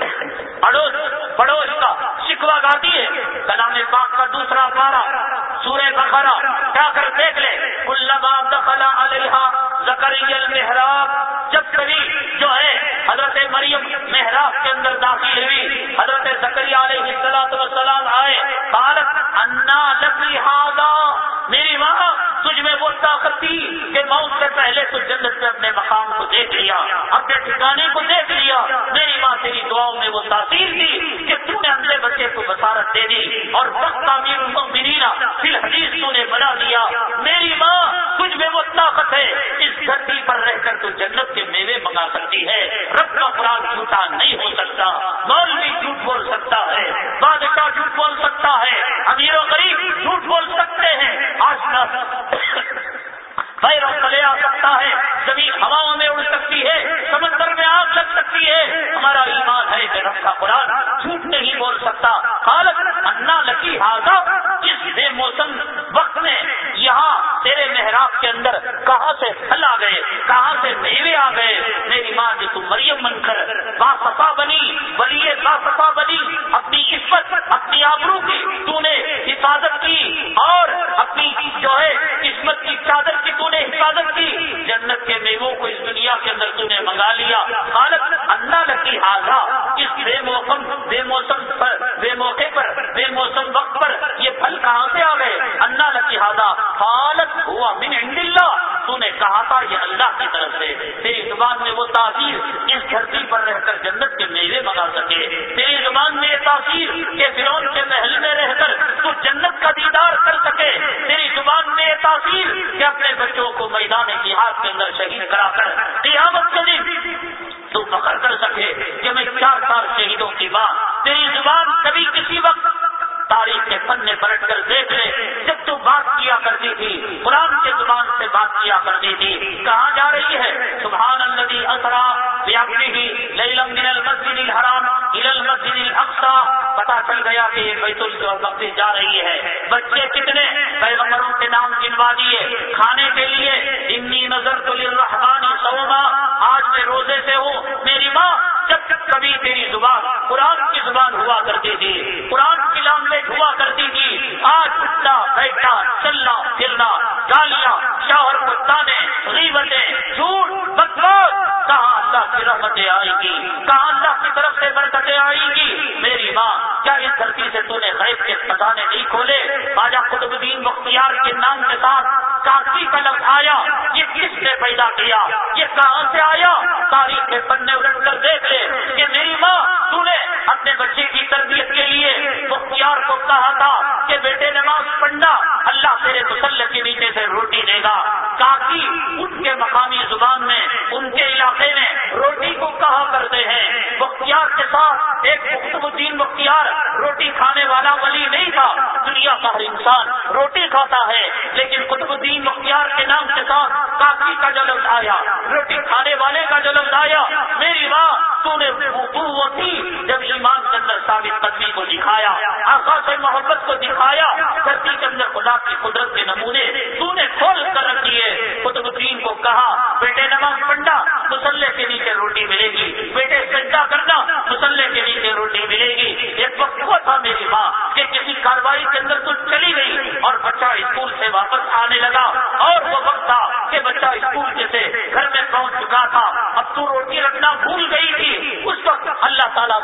Speaker 1: ہمارا ایمان ہے کہ رب کا قرآن جھوٹ نہیں بول سکتا۔ حالت انا لکی حاضہ جس بے موسم وقت میں یہاں تیرے محراب کے اندر کہاں سے پھل آ گئے، کہاں سے میوے آ گئے؟ میری ماں جی جو تم مریم بن کر باسفا بنی بلیے باسفا بنی، اپنی عزت، اپنی آبرو کی تو نے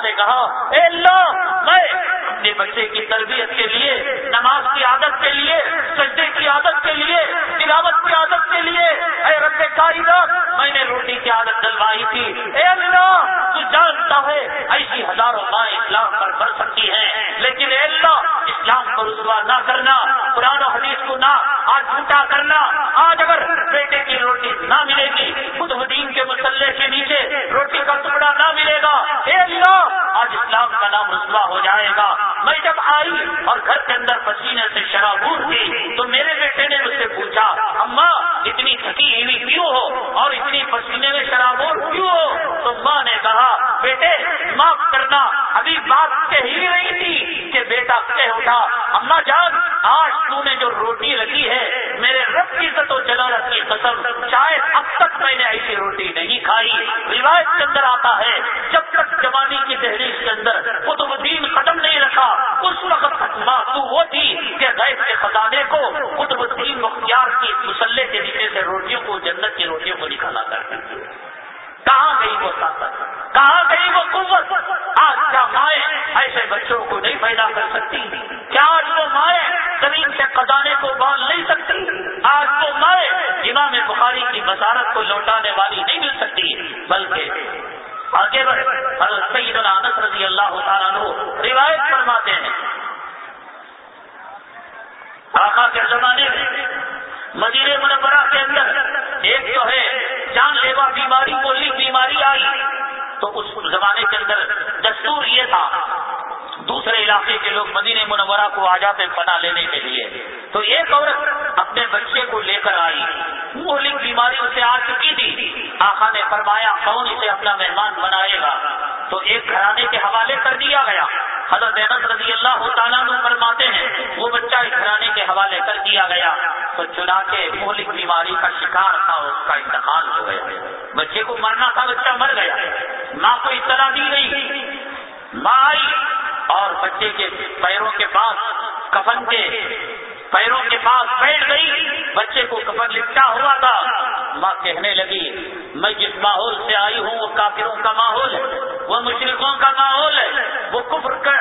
Speaker 1: سے کہا اے اللہ ہی رہی تھی کہ بیٹا کہہ اٹھا، اما جان، آج تو نے جو روٹی رکھی ہے، میرے رب کی عزت و جلالت کی قسم، شاید اب تک میں نے ایسی روٹی نہیں کھائی۔ روایت کے اندر آتا ہے، جب تک جوانی کی تحریر کے اندر قطب الدین قدم نہیں رکھا، اس وقت تو وہ تھی کہ غیر کے خزانے کو قطب الدین مختار کی مسلح کے نیچے سے روٹیوں کو جنت کی روٹیوں کو نکالا۔ تھی نے فرمایا، کون اسے اپنا مہمان بنائے گا؟ تو ایک گھرانے کے حوالے کر دیا گیا۔ حضرت انس رضی اللہ تعالیٰ فرماتے ہیں، وہ بچہ اس گھرانے کے حوالے کر دیا گیا۔ تو چنا کے مہلک بیماری کا شکار تھا، اس کا انتقال ہو گیا۔ بچے کو مرنا تھا، بچہ مر گیا۔ ماں کو اطلاع دی گئی۔ ماں آئی اور بچے کے پیروں کے پاس کفن کے پیروں کے پاس بیٹھ گئی۔ بچے کو کفن ماں کہنے لگی، میں جس ماحول سے آئی ہوں، وہ کافروں کا ماحول ہے، وہ مشرقوں کا ماحول ہے، وہ کفر کر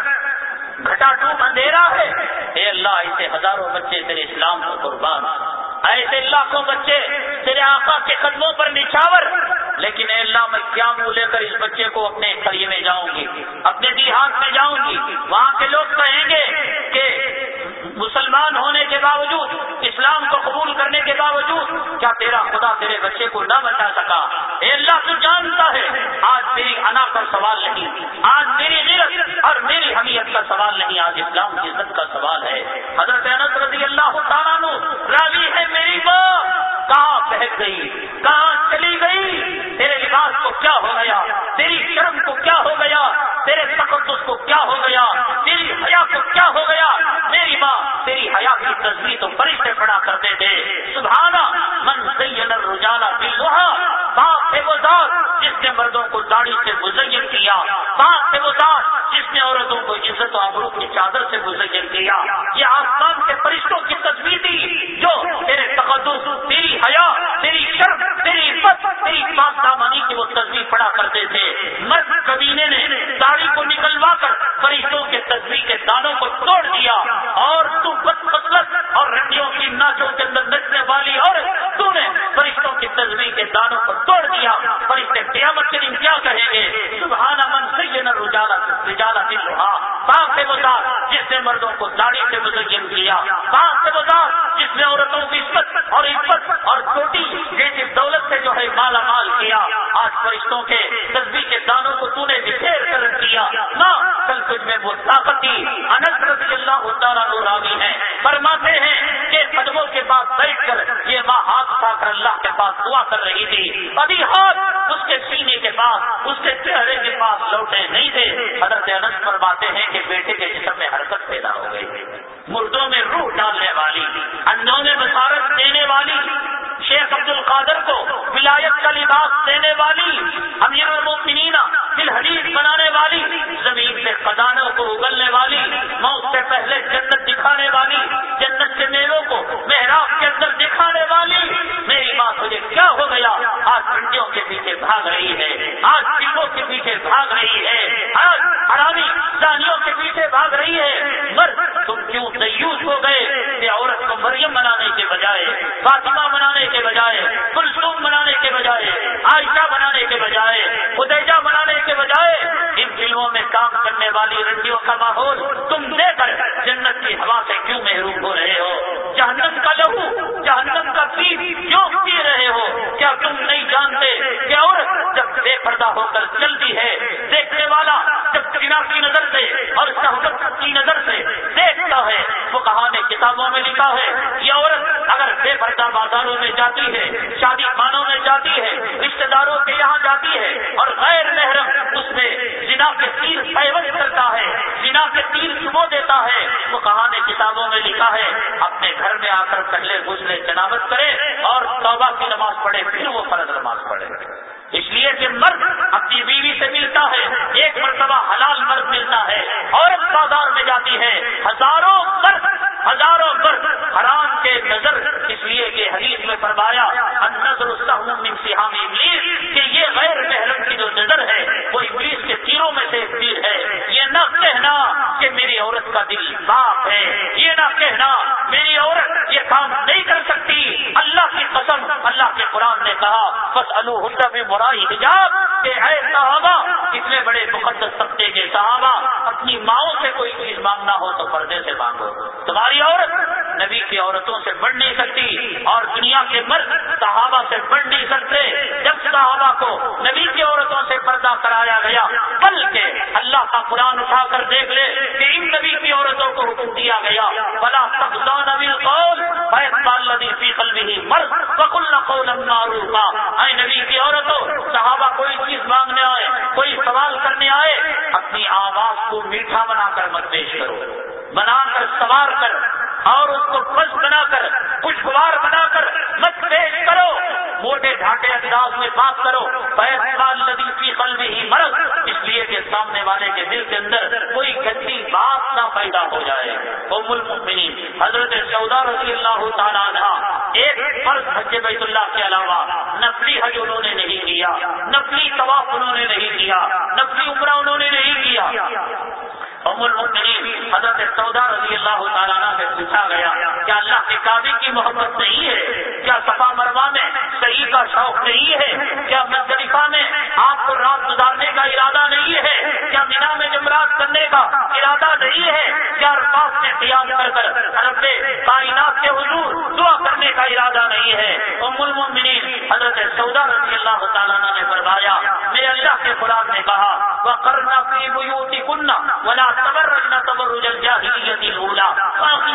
Speaker 1: گھٹا ٹوٹ اندھیرا ہے۔ اے اللہ، ایسے ہزاروں بچے تیرے اسلام کو قربان۔ ایسے لاکھوں بچے تیرے آقا کے قدموں پر نچھاور۔ لیکن اے اللہ، میں کیا منہ لے کر اس بچے کو اپنے خریے میں جاؤں گی، اپنے دیہات میں جاؤں گی؟ وہاں کے لوگ کہیں گے کہ مسلمان ہونے کے باوجود، اسلام کو قبول کرنے کے باوجود، کیا تیرا خدا تیرے بچے کو نہ بچا سکا؟ اے اللہ، تو جانتا ہے، آج میری انا کا سوال نہیں، آج میری غیرت اور میری حمیت کا سوال نہیں، آج اسلام کی عزت کا سوال ہے۔ حضرت انس رضی اللہ تعالیٰ راوی ہے، میری ماں کہاں بہت گئی؟ کہاں چلی گئی؟ تیرے لباس کو کیا ہو گیا؟ تیری شرم کو کیا ہو گیا؟ تیرے تقدس کو کیا پاس بیٹھ کر، یہ ماں ہاتھ اٹھا کر اللہ کے پاس دعا کر رہی تھی۔ ابھی ہاتھ اس کے سینے کے پاس، اس کے چہرے کے پاس لوٹے نہیں تھے۔ حضرت انس فرماتے ہیں کہ بیٹے کے جسم میں حرکت پیدا ہو گئی۔ مردوں میں روح ڈالنے والی اندوں میں بسارت دینے والی، شیخ عبد القادر کو ولایت کا لباس دینے والی، امیر المؤمنین دل حدیث بنانے والی، زمین سے خزانوں کو اگلنے والی، موت سے پہلے جنت دکھانے والی، جنت کے میلوں کو محراب کے اندر دکھانے والی، میری ماں تجھے کیا ہو گیا؟ آج ٹنڈیوں کے پیچھے بھاگ رہی ہے، آج کلوں کے پیچھے بھاگ رہی ہے، آج حرامی دانیوں کے پیچھے بھاگ رہی ہے۔ مر تم کیوں دیوس ہو گئے؟ کہ عورت کو مریم بنانے کے بجائے، فاطمہ بنانے کے بجائے، کلثوم بنانے کے بجائے، عائشہ بنانے کے بجائے، خدیجہ بنانے کے بجائے۔ ان فلموں میں کام کرنے والی رنڈیوں کا ماحول تم دے کر جنت کی ہوا سے کیوں محروم ہو رہے ہو۔ جہنم کا لہو، جہنم کا پیپ کیوں پی رہے ہو۔ کیا تم نہیں جانتے کہ عورت بے پردہ ہو کر چلتی ہے، دیکھنے والا جب کنا کی نظر سے اور شہبت کی نظر سے دیکھتا ہے، وہ کہاں نے کتابوں میں لکھا ہے۔ یہ عورت اگر بے پردہ بازاروں میں جاتی ہے، شادی خانوں میں جاتی ہے رشتے داروں کے یہاں جاتی ہے اور غیر محرم اس میں جنا کے تیر پیون کرتا ہے جنا کے تیر چبو دیتا ہے۔ وہ کہاں نے کتابوں میں لکھا ہے، اپنے گھر میں آ کر پہلے گزرے جنابت کرے اور توبہ کی نماز پڑھے، پھر وہ فرض نماز پڑھے۔ اس لیے کہ مرد اپنی بیوی سے ملتا ہے، ایک مرتبہ حلال مرد ملتا ہے، عورت بازار میں جاتی ہے۔ ہزاروں مرد ہزاروں مرد حرام کے نظر، اس لیے کہ حدیث میں فرمایا نظر سیاحی ابلیس، کہ یہ غیر محرم کی جو نظر ہے، وہ ابلیس کے تیروں میں سے ایک ہے، یہ نہ کہنا کہ میری عورت کا دل باپ ہے، یہ نہ کہنا میری عورت یہ کام نہیں کر سکتی۔ اللہ کی قسم، اللہ کے قرآن نے کہا بس الحد میں برائی حجاب کہ اے صحابہ، اتنے بڑے مقدس طبقے کے صحابہ، اپنی ماؤں سے کوئی چیز مانگنا ہو تو پردے سے مانگو۔ تمہاری عورت نبی کی عورتوں سے بڑھ نہیں سکتی اور دنیا کے مرد صحابہ سے بڑھ نہیں سکتے۔ جب صحابہ کو نبی کی عورتوں سے پردہ کرایا گیا بلکہ اللہ کا قرآن اٹھا کر دیکھ لے کہ ان نبی کی عورتوں کو حکم دیا گیا بلا تقدان ابھی قول فی قلبه مرض وقل قولا معروفا۔ اے نبی کی عورتوں، صحابہ کوئی چیز مانگنے آئے، کوئی سوال کرنے آئے، اپنی آواز کو میٹھا بنا کر مت پیش کرو، بنا کر سوار کر، اور اس کو خوش بنا کر، خوشگوار بنا کر مت پیش کرو۔ موٹے ڈھاٹے انداز میں بات کرو ندی کی قلب ہی مرض، اس لیے کہ سامنے والے کے دل کے اندر کوئی گندی بات نہ پیدا ہو جائے۔ ام المؤمنین، حضرت سودا رضی اللہ تعالیٰ عنہ، ایک فرض حج بیت اللہ کے علاوہ نفلی حج انہوں نے نہیں کیا، نفلی طواف انہوں نے نہیں کیا، نفلی عمرہ انہوں نے نہیں کیا۔ ام المؤمنین، حضرت سودا رضی اللہ تعالیٰ سے پوچھا گیا، کیا اللہ کے کابی کی محبت نہیں ہے؟ کیا صفا مروا میں صحیح کا شوق نہیں ہے؟ کیا مصطفیٰ میں آپ کو رات گزارنے کا ارادہ نہیں ہے؟ کیا مینا میں جمرات کرنے کا ارادہ نہیں ہے؟ کیا رفاق میں قیام کر کر رب کائنات کے حضور دعا کرنے کا ارادہ نہیں ہے؟ ام المؤمنین، حضرت سودا رضی اللہ تعالیٰ نے فرمایا، میرے اللہ کے قرآن نے کہا وہ کرنا کی بوتی کننا ولا تبرجن تبرج الاولى واقمنا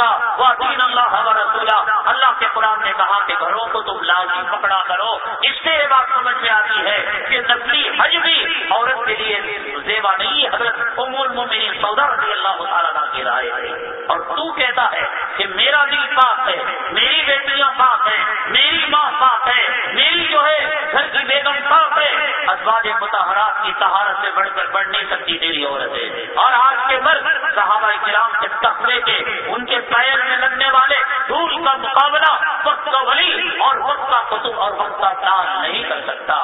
Speaker 1: واقينا الزكاه واطيعنا الله ورسوله۔ اللہ کے قرآن نے کہا کہ گھروں کو تم لازمی پکڑا کرو۔ اس سے یہ بات سمجھ میں آتی ہے کہ نقلی حج بھی عورت کے لیے زیبا نہیں حضرت ام المؤمنین سودا رضی اللہ تعالیٰ کی رائے ہے۔ اور تو کہتا ہے کہ میرا دل پاک ہے، میری بیٹیاں پاک ہیں، میری ماں پاک ہے میری جو ہے گھر کی بیگم پاک ہے۔ ازواج متحرات کی طہارت سے بڑھ کر بڑھ نہیں سکتی تیری عورتیں۔ اور آج کے مرد صحابہ کرام کے تقوی کے، ان کے پیر میں لگنے والے دھول کا مقابلہ وقت کا ولی اور وقت کا قطب اور وقت کا تاج نہیں کر سکتا۔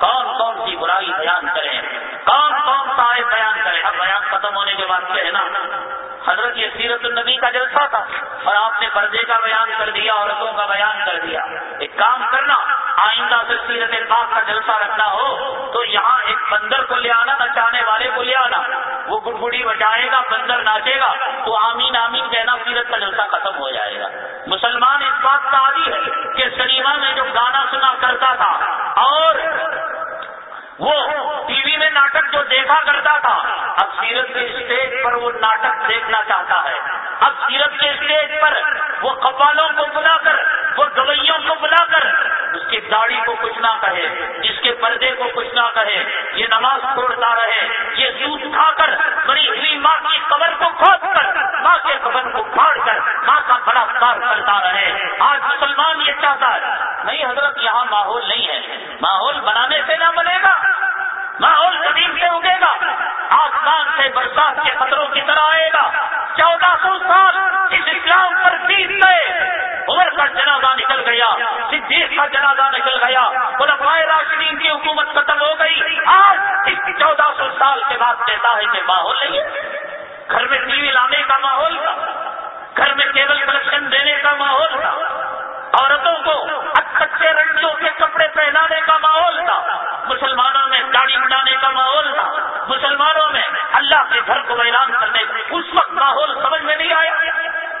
Speaker 1: کون کون سی برائی بیان کریں؟ کون کون سا بیان کریں؟ اب بیان ختم ہونے کے بعد کیا ہے نا؟ حضرت یہ سیرت النبی کا جلسہ تھا اور آپ نے پردے کا بیان کر دیا، عورتوں کا بیان کر دیا۔ ایک کام کرنا، آئندہ سے سیرت پاک کا جلسہ رکھنا ہو تو یہاں ایک بندر کو لے آنا نچانے والے کو لے آنا۔ وہ گڑگڑی بچائے گا، بندر ناچے گا۔ تو آمین آمین کہنا سیرت کا جلسہ ختم ہو جائے گا۔ مسلمان اس بات کا عادی ہے کہ سنیما میں جو گانا سنا کرتا تھا اور وہ ٹی وی میں ناٹک جو دیکھا کرتا تھا، اب سیرت کے اسٹیج پر وہ ناٹک دیکھنا چاہتا ہے۔ اب سیرت کے اسٹیج پر وہ قبالوں کو بلا کر، وہ گویوں کو بلا کر، اس کی داڑھی کو کچھ نہ کہے، جس کے پردے کو کچھ نہ کہے، یہ نماز چھوڑتا رہے، یہ دودھ کھا کر، بڑی ہوئی ماں کی قبر کو کھود کر، ماں کے قبر کو پھاڑ کر، ماں کا بڑا کار کرتا رہے۔ آج مسلمان یہ چاہتا ہے، نہیں حضرت، یہاں ماحول نہیں ہے۔ ماحول بنانے سے نہ بنے گا۔ ماحول زمین سے اگے گا، آسمان سے برسات کے خطروں کی طرح آئے گا۔ چودہ سو سال اس اسلام پر بیت گئے۔ عمر کا جنازہ نکل گیا، صدیق کا جنازہ نکل گیا، خلفائے راشدین کی حکومت ختم ہو گئی۔ آج اس چودہ سو سال کے بعد کہتا ہے کہ ماحول نہیں ہے۔ گھر میں ٹی وی لانے کا ماحول تھا، گھر میں کیبل کنیکشن دینے کا ماحول تھا۔ عورتوں کو اچھے رنگوں کے کپڑے پہنانے کا ماحول تھا، مسلمانوں میں گاڑی بنانے کا ماحول تھا، مسلمانوں میں اللہ کے گھر کو اعلان کرنے، اس وقت ماحول سمجھ میں نہیں آیا۔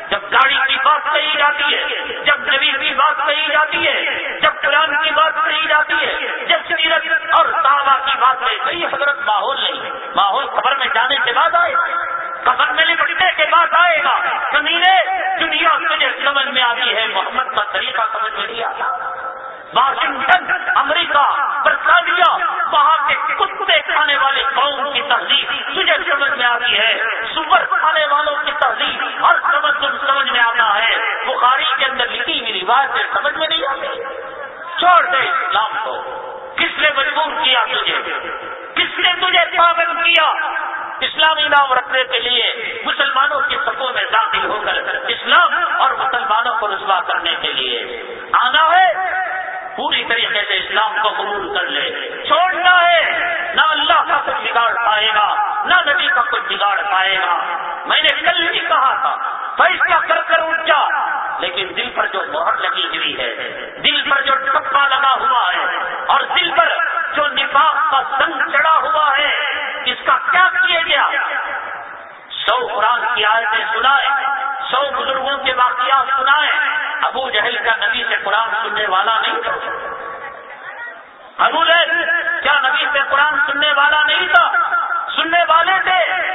Speaker 1: جب گاڑی کی بات کہی جاتی ہے، جب نبی کی بات کہی جاتی ہے، جب قرآن کی بات کہی جاتی ہے، جب سیرت اور صحابہ کی بات کہی حضرت ماحول نہیں، ماحول خبر میں جانے کے بعد آئے۔ قبر میں لپٹنے کے بعد آئے گا۔ زمین دنیا مجھے سمجھ میں آتی ہے محمد کا طریقہ سمجھ میں نہیں آتا۔ واشنگٹن، امریکہ، برطانیہ، وہاں کے کتے کھانے والے قوم کی تہذیب تجھے سمجھ میں آتی ہے۔ سور کھانے والوں کی تہذیب ہر سمجھ تم سمجھ میں آتا ہے۔ بخاری کے اندر لکھی ہوئی رواج سے سمجھ میں نہیں آتی؟ چھوڑ دے اسلام کو کس نے مجبور کیا تجھے؟ کس نے تجھے پابند کیا؟ اسلامی نام رکھنے کے لیے مسلمانوں کے سکوں میں داخل ہو کر اسلام اور مسلمانوں کو رسوا کرنے کے لیے۔ آنا ہے۔ پوری طریقے سے اسلام کو قبول کر لے۔ چھوڑنا ہے، نہ اللہ کا کچھ بگاڑ پائے گا، نہ نبی کا کچھ بگاڑ پائے گا۔ میں نے کل بھی کہا تھا، فیصلہ کر کر اٹھ جا۔ لیکن دل پر جو مہر لگی ہوئی ہے، دل پر جو ٹپا لگا ہوا ہے، اور دل پر جو نفاق کا سنگ چڑھا ہوا ہے، اس کا کیا کیا گیا؟ سو قرآن کی آیتیں سنائے، سو بزرگوں کے واقعات سنائے۔ ابو جہل کا نبی سے قرآن سننے والا نہیں تھا۔ ابو جہل، کیا نبی سے قرآن سننے والا نہیں تھا؟ سننے والے تھے۔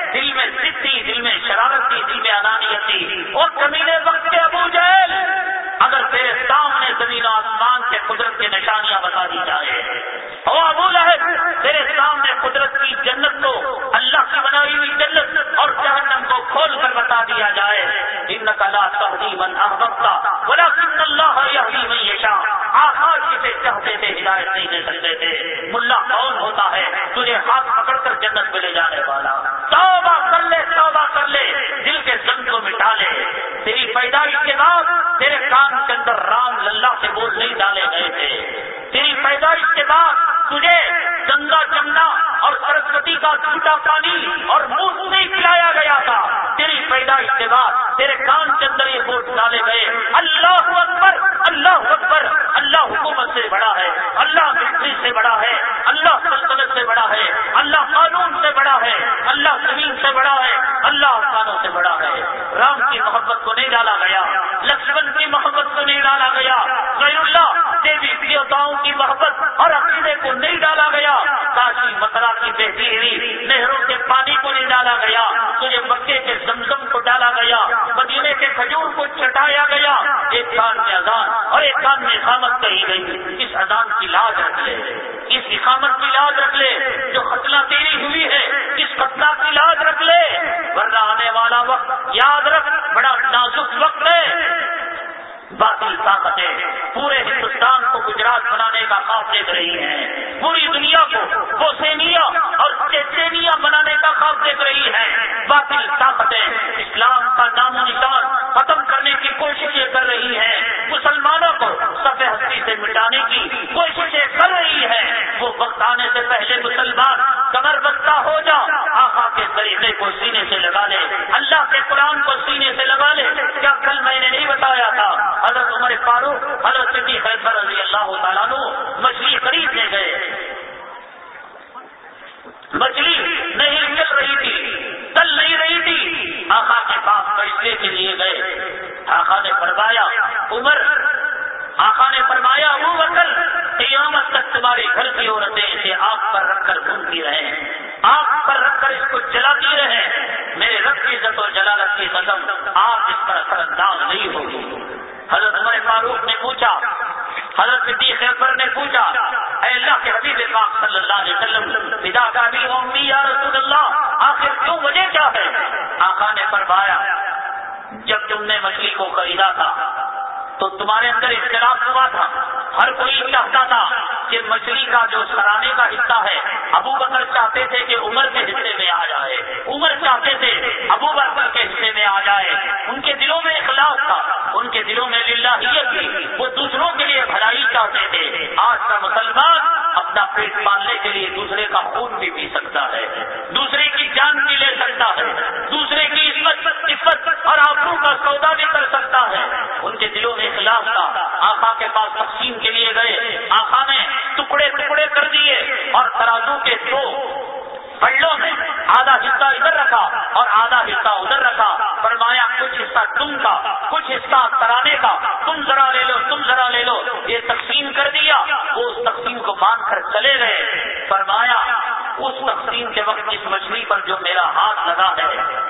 Speaker 1: تقسیم کے وقت اس مچھلی پر جو میرا ہاتھ لگا ہے،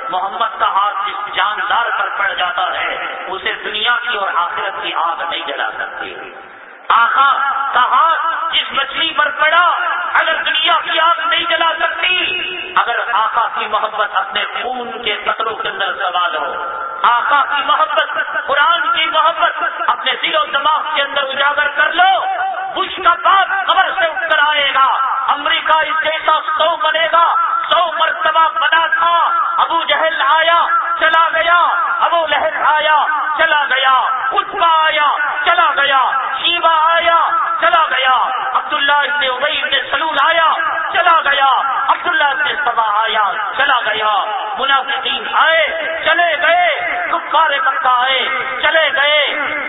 Speaker 1: محمد کا ہاتھ جس جاندار پر پڑ جاتا ہے، اسے دنیا کی اور آخرت کی آگ نہیں جلا سکتی۔ آخا، کا ہاتھ جس مچھلی پر پڑا، اگر دنیا کی آگ نہیں جلا سکتی، اگر آقا کی محبت اپنے خون کے قطروں کے اندر سوال لو آقا کی محبت، قرآن کی محبت اپنے دل و دماغ کے اندر اجاگر کر لو بش کا بات خبر سے اٹھ کر آئے گا۔ امریکہ اس جیسا سو بنے گا۔ سو مرتبہ بنا تھا۔ ابو جہل آیا، چلا گیا۔ ابو لہر آیا، چلا گیا۔ اتبا آیا، چلا گیا۔ شیوا آیا، چلا گیا۔ عبداللہ ابن ابئی ابن سلول آیا، چلا گیا۔ عبداللہ ابن سبا آیا، چلا گیا۔ منافقین آئے، چلے گئے۔ کفار مکہ آئے، چلے گئے۔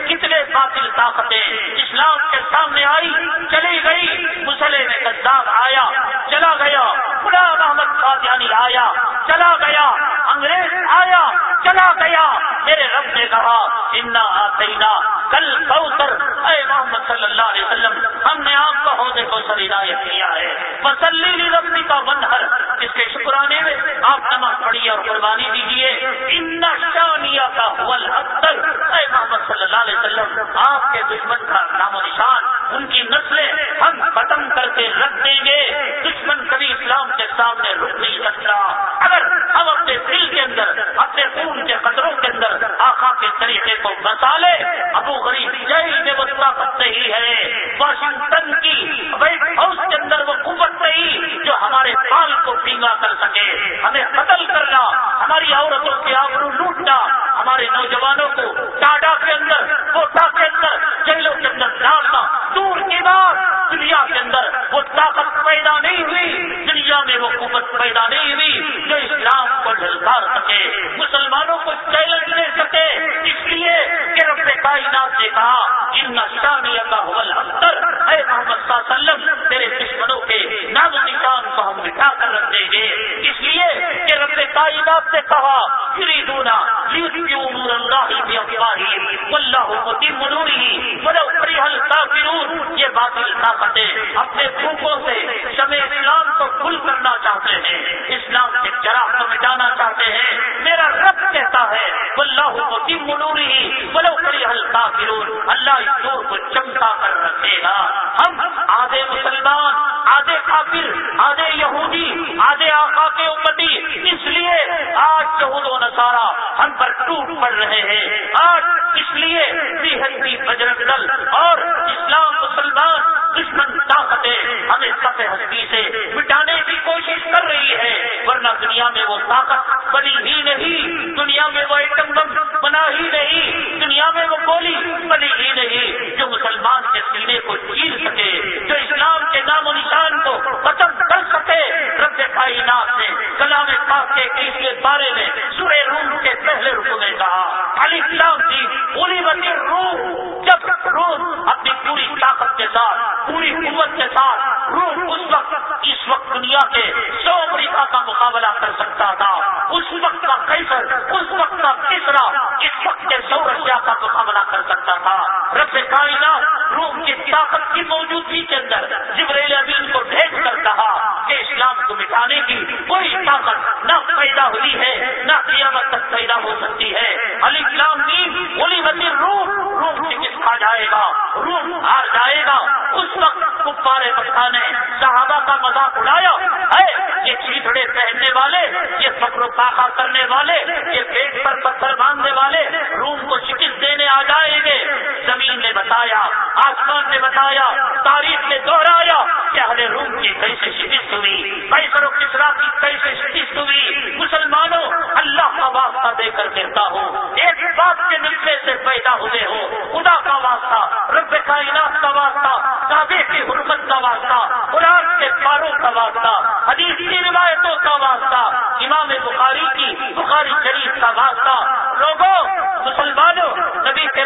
Speaker 1: کتنے باطل طاقتیں اسلام کے سامنے آئی، چلی گئی۔ مسلح میں گدار آیا، چلا گیا۔ غلام احمد قادیانی آیا، چلا گیا۔ انگریز آیا، چلا گیا۔ میرے رب نے کہا، انا آتینا کل کوثر. اے محمد صلی اللہ علیہ وسلم، ہم نے آپ کو عہدے کو سر کیا ہے۔ مسلی ربی کا بندر اس کے شکرانے میں آپ نماز پڑھیے اور قربانی دیجیے ان شانیہ کا حول اختر اے محمد صلی اللہ علیہ وسلم، آپ کے دشمن کا نام و نشان، ان کی نسلیں ہم ختم کر کے رکھ دیں گے۔ دشمن کبھی اسلام کے سامنے رک نہیں سکتا اگر ہم اپنے دل کے اندر، اپنے خون کے قطروں کے اندر آخا کے طریقے کو بسا لے ابو غریب جیل میں وہ طاقت نہیں ہے۔ واشنگٹن کی وائٹ ہاؤس ہمارے پال کو پینگا کر سکے۔ ہمیں قتل کرنا، ہماری عورتوں کے آبرو لوٹنا، ہمارے نوجوانوں کو ٹاڈا کے اندر کوٹا کے اندر جیلوں کے اندر ڈالنا۔ دور کی بات، دنیا کے اندر وہ طاقت پیدا نہیں ہوئی، دنیا میں وہ قوت پیدا نہیں ہوئی جو اسلام کو ڈھلکار سکے، مسلمانوں کو چیلنج دے سکے۔ اس لیے کہ رب کائنات نے کہا، ان نشانیہ کا حول اختر اے محمد صلی اللہ علیہ وسلم، تیرے چاہتے ہیں اسلام کے چراغ مٹانا چاہتے ہیں۔ مذاق اڑایا۔ ہے یہ چیتڑے پہننے والے، یہ فکر و پاخا کرنے والے، یہ پیٹ پر پتھر باندھنے والے، روم کو شکست دینے آ جائیں گے۔ زمین نے بتایا، آسمان نے بتایا، تاریخ نے دوہرایا کہ ہمیں روم کی کیسے شکست ہوئی پیسر و کسرا کی کیسے شکست ہوئی۔ مسلمانوں، اللہ کا واسطہ دے کر کہتا ہوں، ایک بات کے نکلے سے قرآن کا واسطہ، حدیث کی روایتوں کا واسطہ، امام بخاری کی، بخاری شریف کا واسطہ۔ لوگوں، مسلمانوں، نبی کے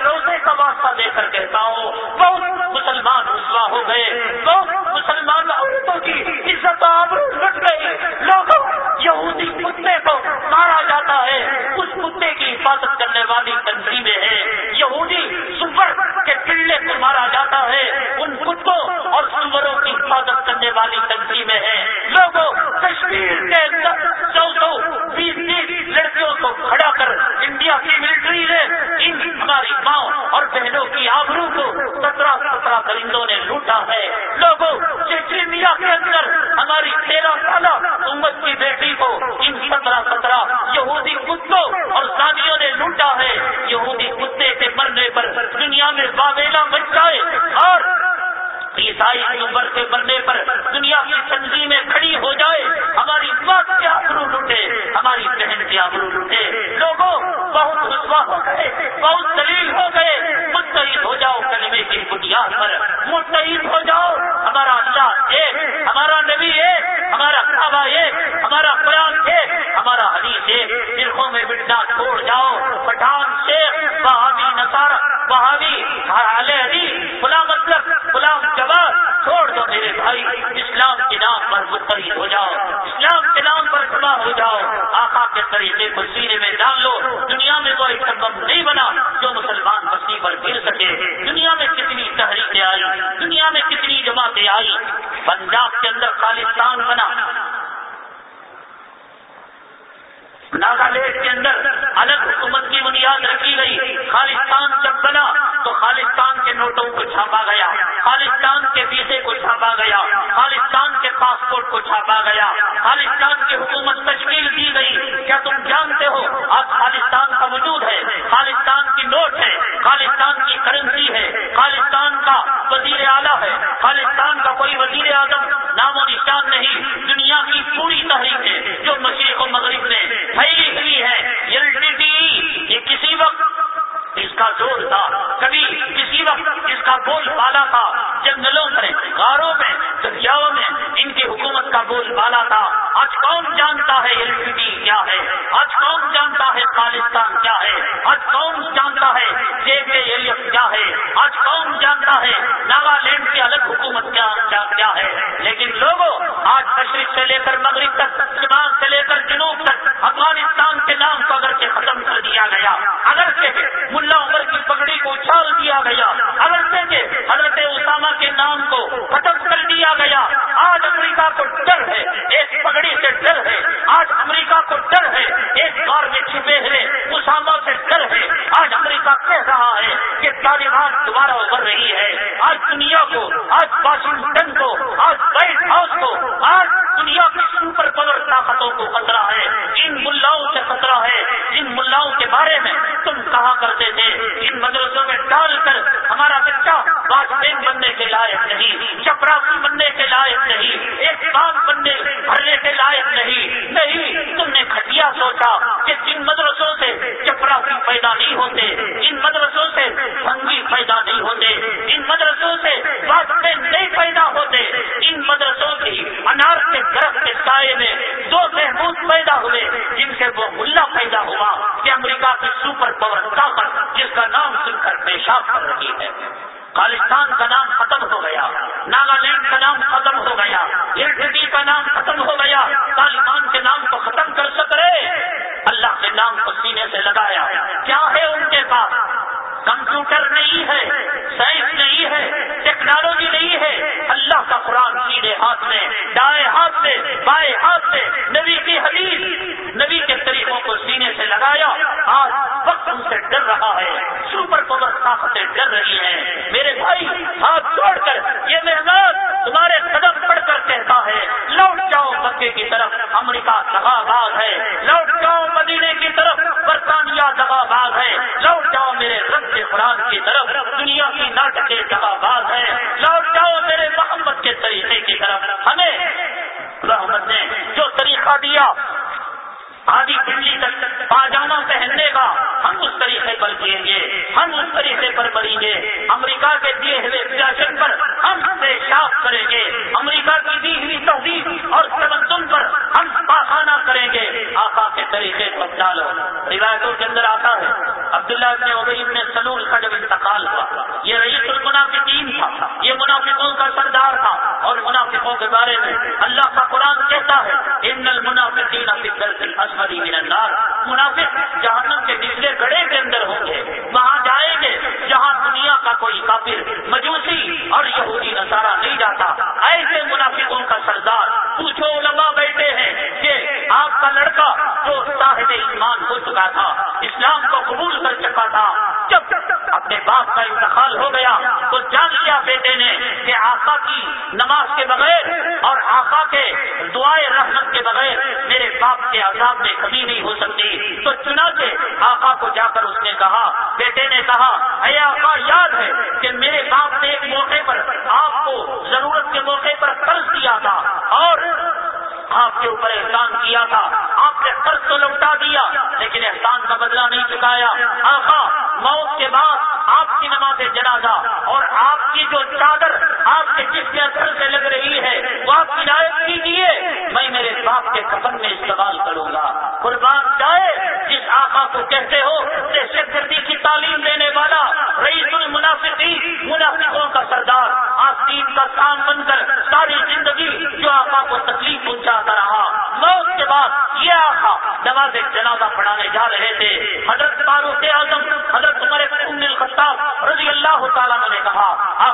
Speaker 1: کہہ رہا ہے کہ طالبان دوبارہ ابھر رہی ہے۔ آج دنیا کو، آج واشنگٹن کو، آج وائٹ ہاؤس کو، آج دنیا کی سپر پاور طاقتوں کو خطرہ ہے۔ جن ملاؤں سے خطرہ ہے، جن ملاؤں کے بارے میں تم کہا کرتے تھے؟ جن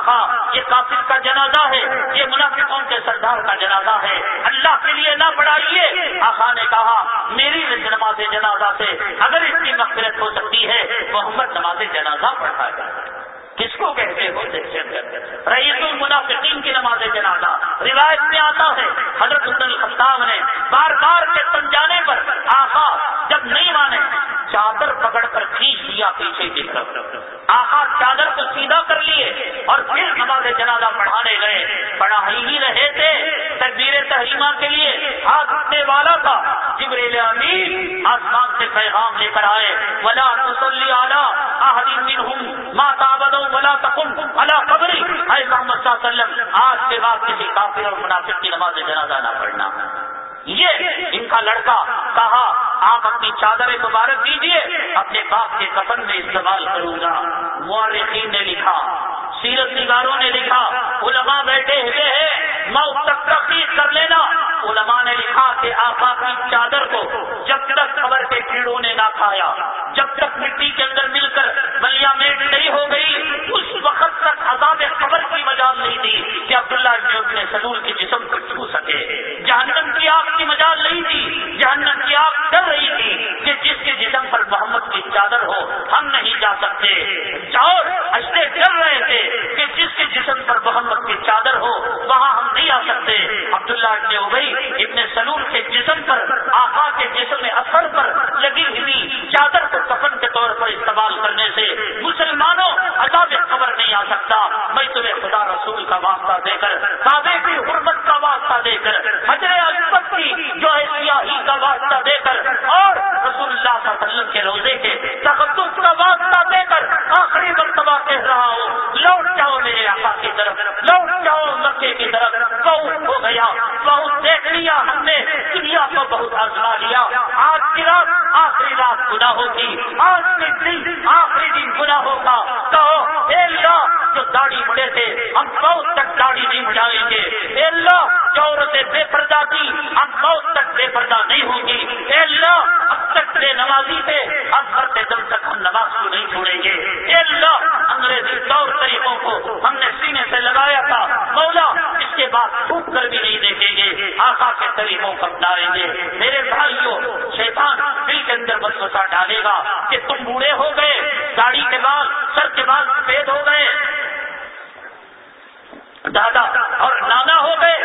Speaker 1: کہا یہ کافر کا جنازہ ہے، یہ منافقوں کے سردار کا جنازہ ہے۔ اللہ کے لیے نہ پڑھائیے۔ آقا نے کہا، میری نماز جنازہ سے اگر اس کی مغفرت ہو سکتی ہے، محمد نماز جنازہ پڑھائے کس کو کہتے ہو رئیس المنافقین کی نماز جنازہ۔ روایت میں آتا ہے، حضرت الخطاب نے بار بار کے سمجھانے پر آقا جب نہیں مانے چادر پکڑ کر کھینچ دیا پیچھے کی طرف۔ آقا چادر کو سیدھا کر لیے اور پھر نماز جنازہ پڑھانے گئے۔ پڑھا ہی رہے تھے تقبیر تحریمہ کے لیے۔ ہاتھ اٹھنے والا تھا۔ جبریل امین آسمان سے پیغام لے کر آئے۔ ولا تسلی اعلیٰ ماتا بدو ولا تکم اللہ قبری اے محمد صلی اللہ علیہ وسلم، آج کے بعد کسی کافر اور منافق کی نماز جنازہ نہ پڑھنا۔ یہ ان کا لڑکا کہا، آپ اپنی چادر مبارک دیجیے اپنے باپ کے کفن میں استعمال کروں گا. مورخین نے لکھا، سیرت نگاروں نے لکھا، علماء بیٹھے ہوئے ہیں میں تک تفریح کر لینا۔ علماء نے لکھا کہ آپ کی چادر کو جب تک خبر کے کیڑوں نے نہ کھایا، جب تک مٹی کے اندر مل کر بلیا میٹ نہیں ہو گئی، اس وقت تک عذاب خبر کی مجال نہیں تھی کہ عبداللہ نے اپنے سلول کے جسم کو چھو سکے۔ جہنم کی آگ کی مجال نہیں تھی، جہنم کی آگ ڈر رہی تھی کہ جس کے جسم پر محمد کی چادر ہو، ہم نہیں جا سکتے۔ اور اشتے ڈر رہے تھے کہ جس کے جسم پر محمد کی چادر ہو، وہاں ہم نہیں آ سکتے۔ عبداللہ ابن ابئی ابن سلول کے جسم پر، آقا کے جسم اثر پر لگی ہوئی چادر کو کفن کے طور پر استعمال کرنے سے مسلمانوں عذاب خبر نہیں آ سکتا۔ میں تمہیں خدا رسول کا واسطہ دے کر، کعبے کی حرمت کا واسطہ دے کر حجر اسپت کی جو ہے سیاہی کا واسطہ دے کر اور رسول اللہ صلی اللہ علیہ وسلم کے روزے کے تقدس کا واسطہ دے کر آخری مرتبہ کہہ رہا ہوں، لوٹ جاؤ میرے آقا کی طرف، لوٹ جاؤ مکے کی طرف۔ بہت ہو گیا، بہت دیکھ لیا ہم نے، دنیا کو بہت آزما لیا۔ آج کی رات آخری رات گناہوں کی آج کے دن آخری دن گناہوں کا کہو اے اللہ، جو داڑھی بڑے تھے، ہم بہت تک داڑھی نہیں بڑھائیں گے۔ اے اللہ، جو عورتیں بے پردہ تھی ہم بہت تک بے پردہ نہیں ہوگی اے اللہ اب تک بے نمازی تھے اب مرتے دم تک ہم نماز کو نہیں چھوڑیں گے۔ اے اللہ، انگریزی طور طریقوں کو ہم نے سینے سے لگایا تھا۔ مولا، اس کے بعد چھوٹ کر بھی نہیں دیکھیں گے، آقا کے طریقوں کو ڈالیں گے۔ میرے بھائیوں، شیطان دل کے اندر بسوسا ڈالے گا کہ تم بوڑھے ہو گئے، گاڑی کے بعد، سر کے بعد سفید ہو گئے۔ دادا اور نانا ہو گئے۔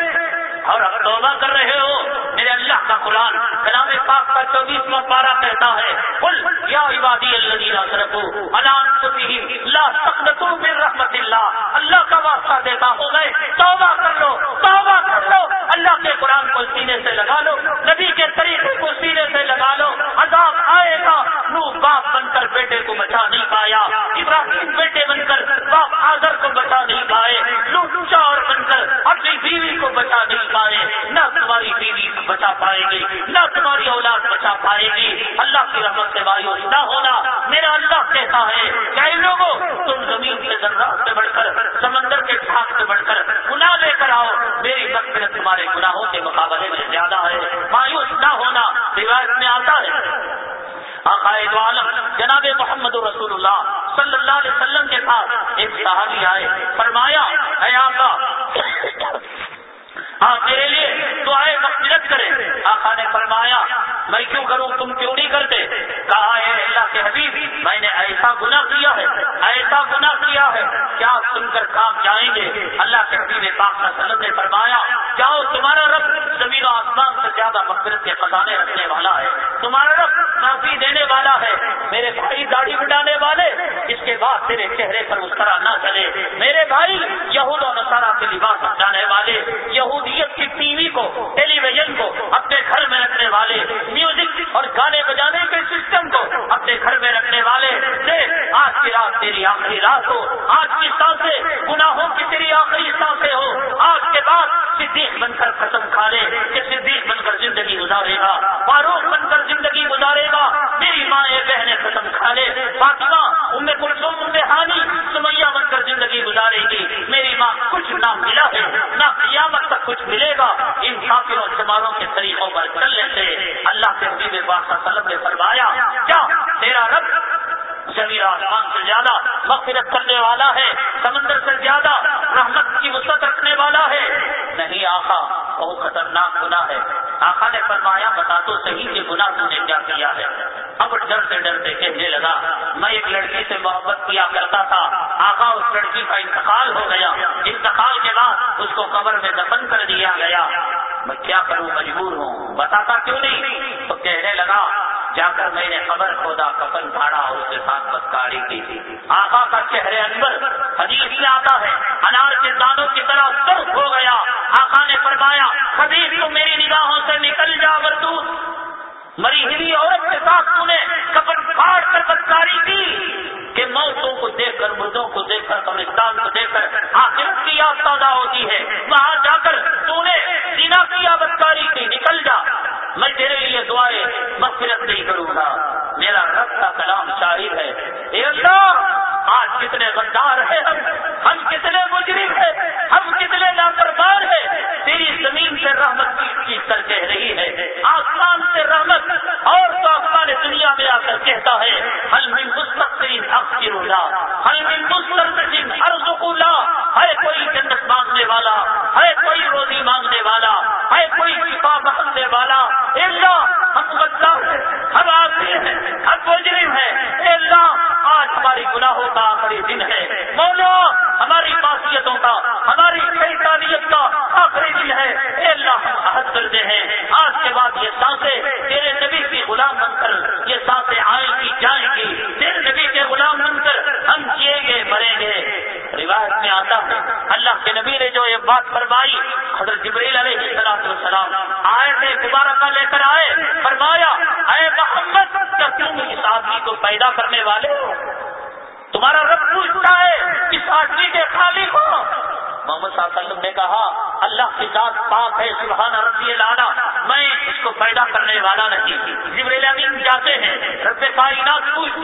Speaker 1: اور اگر توبہ کر رہے ہو، میرے اللہ کا قرآن کلام پاک کا چوبیسواں پارا کہتا ہے کل یا عبادی اللہ لا تقنطوا من رحمت اللہ۔ اللہ کا واسطہ دیتا ہو گئے توبہ کر لو، توبہ کر لو۔ اللہ کے قرآن کو سینے سے لگا لو، نبی کے طریقے کو سینے سے لگا لو۔ عذاب آئے گا، نو باپ بن کر بیٹے کو بچا نہیں پایا۔ ابراہیم بیٹے بن کر باپ آدر کو بچا نہیں پائے۔ لو چور بن کر اپنی بیوی کو بچا نہیں پائے، نہ تمہاری بیوی بچا پائے گی، نہ تمہاری اولاد بچا پائے گی۔ اللہ کی رحمت سے مایوس نہ ہونا میرا اللہ کہتا ہے کئی لوگوں، تم زمین کے ذرات سے بڑھ کر، سمندر کے ٹھاک سے بڑھ کر گناہ لے کر آؤ۔ میری مقصد تمہارے گناہوں کے مقابلے میں زیادہ ہے۔ مایوس نہ ہونا روایت میں آتا ہے۔ عقائد عالم جناب محمد رسول اللہ صلی اللہ علیہ وسلم کے پاس ایک صحابی آئے، فرمایا ہے آقا ہاں میرے لیے دعائیں مغفرت کرے۔ آقا نے فرمایا، میں کیوں کروں؟ تم کیوں نہیں کرتے؟ کہا ہے اللہ کے حبیب، میں نے ایسا گناہ کیا ہے، ایسا گناہ کیا ہے۔ کیا سن کر کام جائیں گے؟ اللہ کے حبیب پاک وسلم نے فرمایا، جاؤ، تمہارا رب زمین و آسمان سے زیادہ مغفرت کے خزانے رکھنے والا ہے۔ تمہارا معافی دینے والا ہے۔ میرے بھائی داڑھی بٹانے والے، اس کے بعد تیرے چہرے پر اس طرح نہ چلے۔ میرے بھائی یہود و نصارہ کے لباس جانے والے، یہودیت کیا کرتا تھا۔ آقا اس لڑکی کا انتقال ہو گیا۔ انتقال کے بعد اس کو قبر میں دفن کر دیا گیا۔ میں کیا کروں؟ مجبور ہوں۔ بتاتا کیوں نہیں؟ تو کہنے لگا، جا کر میں نے خبر کھودا، کفن پھاڑا اور اس کے ساتھ بدکاری کی۔ آقا کا چہرے اندر حدیث میں آتا ہے۔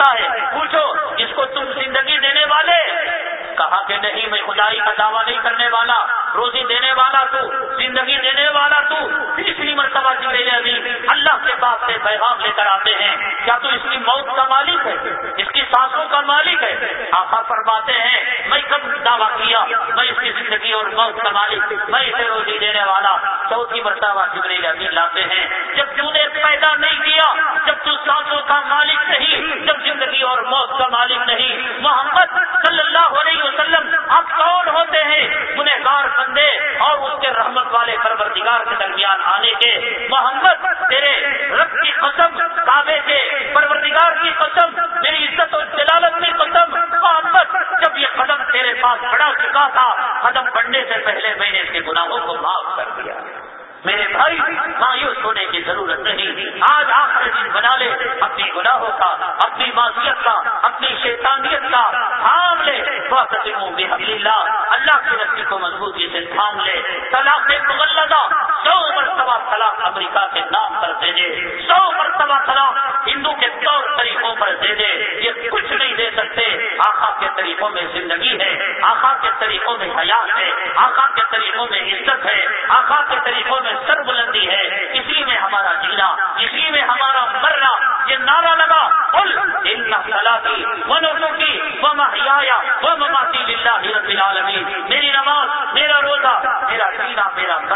Speaker 1: کائنات موت کا مالک ہے، اس کی سانسوں کا مالک ہے۔ آقا فرماتے ہیں، میں کب دعویٰ کیا؟ میں اس کی زندگی اور موت کا مالک، میں اسے روزی دینے والا۔ چوتھی مرتبہ جبریل امین لاتے ہیں، جب تم نے پیدا نہیں کیا، جب تو سانسوں کا مالک نہیں، جب زندگی اور موت کا مالک نہیں۔ محمد صلی اللہ علیہ وسلم آپ کون ہوتے ہیں؟ گنہگار بندے اور اس کے رحمت والے پروردگار کے درمیان آنے کے محمد، تیرے رب کی قسم کعبے کے پروردگار کی قسم، میری عزت اور جلالت کی قسم۔ محمد، جب یہ قدم تیرے پاس بڑا چکا تھا، قدم بڑھنے سے پہلے میں نے اس کے گناہوں کو معاف کر دیا۔ میرے بھائی، مایوس ہونے کی ضرورت نہیں۔ آج آخری دن بنا لے، اپنی گناہوں کا، اپنی معذیت کا، اپنی شیطانیت کا تھام لے۔ اللہ اللہ کی رسی کو مضبوطی سے تھام لے۔ طلاق مغلدہ سو مرتبہ طلاق امریکہ کے نام پر دے دے سو مرتبہ طلاق ہندو کے طور طریقوں پر دے دے، یہ کچھ نہیں دے سکتے۔ آخا کے طریقوں میں زندگی ہے آخا کے طریقوں میں حیات ہے آخا کے طریقوں میں عزت ہے آخا کے طریقوں میں سر بلندی ہے۔ اسی میں ہمارا جینا، اسی میں ہمارا مرنا، یہ نعرہ لگا کی وہ کی وہ محیا وہ مماتی رب العالمین۔ میری نماز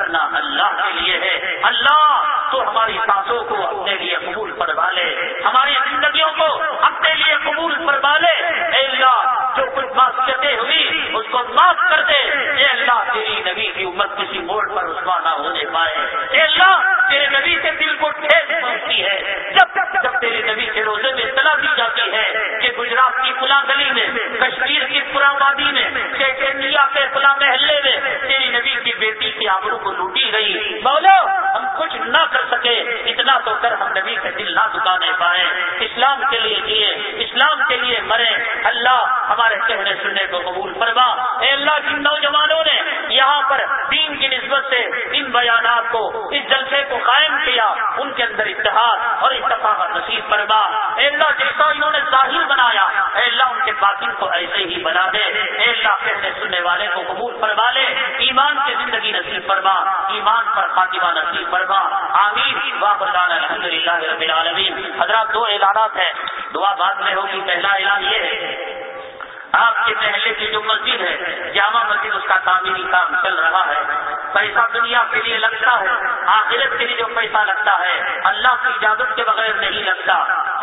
Speaker 1: میرا اللہ کے لیے ہے۔ اللہ تو ہماری سانسوں کو اپنے لیے قبول فرما لے۔ ہماری زندگیوں کو اپنے لیے قبول فرما لے۔ اے اللہ، جو کچھ معصیتیں ہوئی، اس کو معاف کر دے۔ اے اللہ، تیری نبی کی امت کسی موڑ پر رسوا نہ ہونے پائے۔ اے اللہ، تیرے نبی کے دل کو ٹھیک پہنچتی ہے۔ جب جب تیرے نبی کے روزے میں اطلاع دی جاتی ہے کہ گجرات کی پلا گلی پورا وادی میں انڈیا کے فلاں محلے میں تیری نبی کی بیٹی کی آبرو کو لوٹی گئی۔ بولو، ہم کچھ نہ کر سکے، اتنا تو کر ہم نبی کا دل نہ دکانے پائے اسلام کے لیے جیے اسلام کے لیے مرے اللہ ہمارے کہنے سننے کو قبول فرما۔ اے اللہ، جن نوجوانوں نے یہاں پر دین کی نسبت سے ان بیانات کو، اس جلسے کو قائم کیا، ان کے اندر اتحاد اور اتفاق نصیب فرما۔ اے اللہ، جیسا انہوں نے ظاہر بنایا، اے اللہ، ان کے باطن کو ایسے ہی بنا دے۔ اے اللہ کہنے سننے والے کو قبول فرما لے۔ ایمان کی زندگی نصیب فرما۔ ایمان پر خاتمہ نصیب فرما۔ آمین۔ الحمد للہ رب العالمین۔ حضرات، دو اعلانات ہیں۔ دعا بعد میں ہوگی، پہلا اعلان یہ ہے۔ آپ کے محلے کی جو مسجد ہے، جامع مسجد، اس کا تعمیری کام چل رہا ہے۔ پیسہ دنیا کے لیے لگتا ہے، آخرت کے لیے جو پیسہ لگتا ہے، اللہ کی اجازت کے بغیر نہیں لگتا۔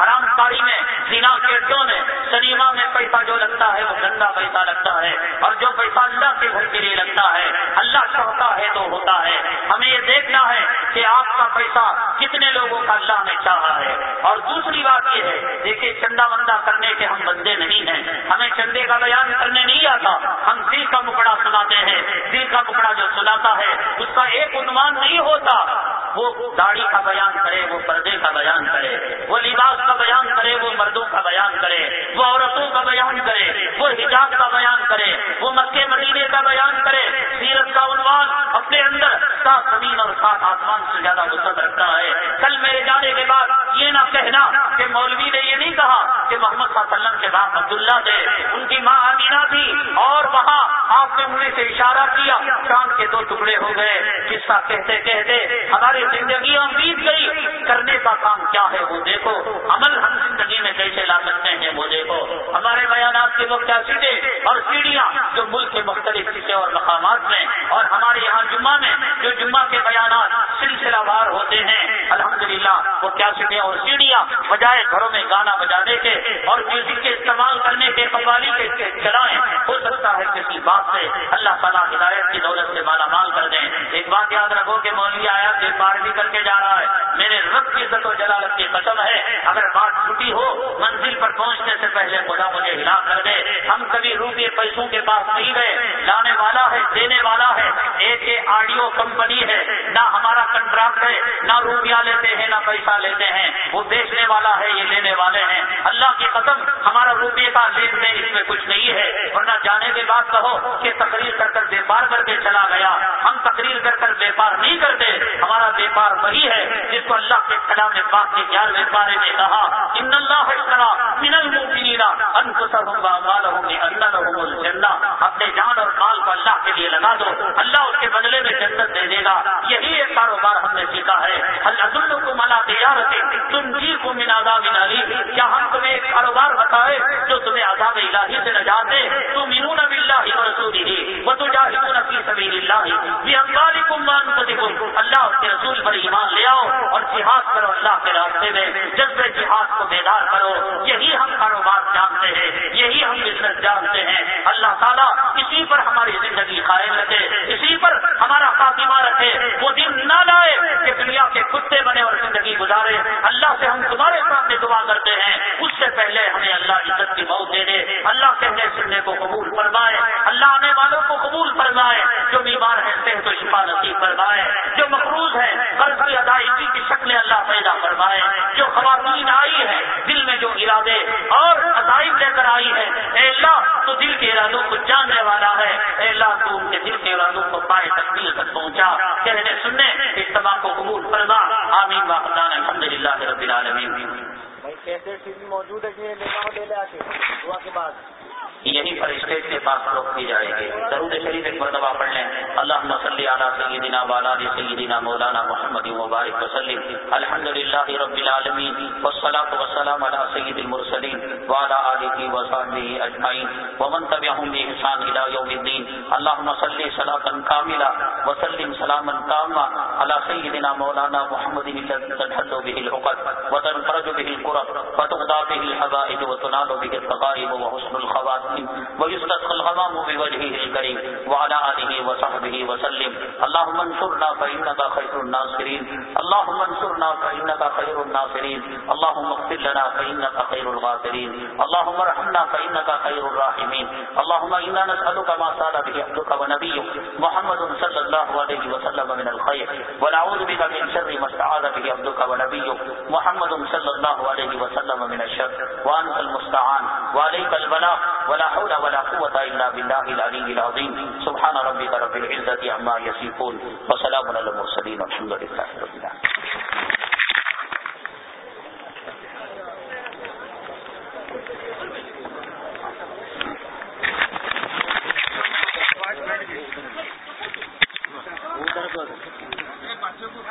Speaker 1: حرام کاری میں سینا کیٹوں میں، سنیما میں پیسہ جو لگتا ہے، وہ گندا پیسہ لگتا ہے۔ اور جو پیسہ اللہ کے گھر کے لیے لگتا ہے، اللہ چاہتا ہے تو ہوتا ہے۔ ہمیں یہ دیکھنا ہے کہ آپ کا پیسہ کتنے لوگوں کا اللہ نے چاہا ہے۔ اور دوسری بات یہ ہے، دیکھیے، چندہ بندہ کرنے کے ہم بندے نہیں ہیں۔ ہمیں چندے کا بیان کرنے نہیں آتا۔ ہم دل کا ٹکڑا سناتے ہیں۔ دل کا ٹکڑا جو سناتا ہے، اس کا ایک عنوان نہیں ہوتا۔ وہ داڑھی کا بیان کرے، وہ پردے کا بیان کرے۔ وہ لباس کا بیان کرے، وہ مردوں کا بیان کرے۔ وہ عورتوں کا بیان کرے۔ وہ حجاب کا بیان کرے۔ وہ مکے مدینے کا بیان کرے۔ سیرت کا عنوان اپنے اندر سات زمین اور سات آسمان سے زیادہ وسط رکھتا ہے۔ کل میرے جانے کے بعد یہ نہ کہنا کہ مولوی نے یہ نہیں کہا کہ محمد صلی اللہ علیہ وسلم کے بعد عبداللہ تھے۔ ان کی ماں آمینا تھی اور وہاں آپ نے مجھے سے اشارہ کیا، چاند کے دو ٹکڑے ہو گئے۔ قصہ کہتے کہتے ہماری زندگی بیت گئی۔ کرنے کا کام کیا ہے وہ دیکھو۔ عمل ہم زندگی میں کیسے لا سکتے ہیں وہ دیکھو۔ ہمارے بیانات کے کیا سیٹے اور سیڑھیاں جو ملک کے مختلف سیٹے اور مقامات میں اور ہمارے یہاں جمعہ میں جو جمعہ کے بیانات سلسلہ وار ہوتے ہیں الحمدللہ کیا سیٹیں اور سیڑھیاں بجائے گھروں میں گانا بجانے کے اور میوزک کے استعمال کرنے کے قوالی کے چلائیں۔ ہو سکتا ہے کسی بات سے اللہ تعالیٰ ہدایت کی دولت سے مالا مال کر دیں۔ ایک بات یاد رکھو کہ مولوی آیا پار بھی کر کے جا رہا ہے۔ میرے رب کی عزت و جلالت کی قسم ہے۔ اگر بات چھٹی ہو، منزل پر پہنچنے سے پہلے خدا مجھے ہلا کر دے۔ ہم کبھی روپے پیسوں کے پاس نہیں گئے۔ لانے والا ہے، دینے والا ہے۔ ایک آڈیو کمپنی ہے۔ نہ ہمارا کنٹراکٹ ہے، نہ روپیہ لیتے ہیں، نہ پیسہ لیتے ہیں۔ وہ بیچنے والا ہے، یہ لینے والے ہیں۔ اللہ کی قسم، ہمارا روپے کا لین دین اس میں کچھ نہیں ہے۔ ورنہ جانے کے بعد کہو کہ تقریر کر کر بیپار کر کے چلا گیا۔ ہم تقریر کر کر بیپار نہیں کرتے۔ ہمارا بیپار وہی ہے جس کو اللہ کے کلام پاک کے گیارہویں بارے میں کہا، ان اللہ من المؤمنین انفسهم واعمالهم لان لهم الجنہ اپنے جان اور مال کو کے لیے لگا دو۔ اللہ اس کے بدلے میں جنت دے دے گا۔ یہی ایک کاروبار ہم نے سیکھا ہے۔ اللہ کو ملا تجارت تم جی کو من عذاب العلی کیا ہم تمہیں ایک کاروبار بتائے جو تمہیں عذاب الہی سے نجات دے؟ تو مینون باللہ ورسولہ وتجاہدون فی سبیل اللہ باموالکم وانفسکم اللہ اس کے رسول پر ایمان لے آؤ اور جہاد کرو اللہ کے راستے میں۔ جذبے جہاد کو بیدار کرو۔ یہی ہم کاروبار جانتے ہیں۔ یہی ہم بزنس جانتے ہیں۔ اللہ تعالیٰ اسی پر ہماری زندگی قائم رکھے، اسی پر ہمارا خاتمہ رکھے۔ وہ دن نہ لائے کہ دنیا کے کتے بنے اور زندگی گزارے۔ اللہ سے ہم تمہارے سامنے دعا کرتے ہیں۔ اس سے پہلے ہمیں اللہ عزت کی موت دے دے۔ اللہ کہنے سننے کو قبول فرمائے۔ اللہ آنے والوں کو قبول فرمائے۔ جو بیمار ہیں صحت و شفا نصیب فرمائے۔ جو مقروض ہے قرض کی ادائیگی کی شکل اللہ پیدا فرمائے، جو خواتین آئی ہے دل میں جو ارادے اور عزائب لے کر آئی ہے اے اللہ، تو دل کے ارادوں کو جاننے والا ہے۔ اے اللہ، تو ان کے دل کے ارادوں کو پائے تکمیل تک پہنچا۔ کہنے سننے اجتماع کو قبول فرما۔ آمین۔ واقعان الحمد للہ رب العالمین۔
Speaker 2: بھائی کیسے موجود ہے لے لے آ کے۔ دعا کے بعد۔
Speaker 1: یہی پر اسٹیج کے پاس روک کی جائے گی ضرور شریف ایک مرتبہ پڑھ لیں۔ اللہ مسلی علیہ سیدنا والا سیدنا مولانا محمد مبارک وسلم۔ الحمد للہ رب العالمین والصلاة والسلام علی سید المرسلین وعلى آلہ وصحبہ اجمعین۔ ومن تبعهم بإحسان الى يوم الدین۔ اللهم صل صلاة كاملة وسلم سلاما تاما على سيدنا مولانا محمد تنحل به العقد وتنفرج به القرب وتغضى به الحبائج وتنال به التقارب وحسن الخواتم۔ ويستسقى الغمام بوجهه الكريم وعلى آله وصحبه وسلم اللهم انصرنا فإنك خير الناصرين اللهم انصرنا فإنك خير الناصرين اللهم اغفر لنا فإنك خير الغافرين اللهم ارحمنا فإنك خير الراحمين اللهم إنا نسألك ما سال به عبدك ونبيك محمد صلى الله عليه وسلم من الخير ونعوذ بك من شر ما استعاذ به عبدك ونبيك محمد صلى الله عليه وسلم من الشر وأنت المستعان وعليك البلاغ حول ولا قوة إلا بالله العلي العظيم. سبحان ربك رب العزة عما يصفون. وسلام على المرسلين والحمد لله رب العالمين.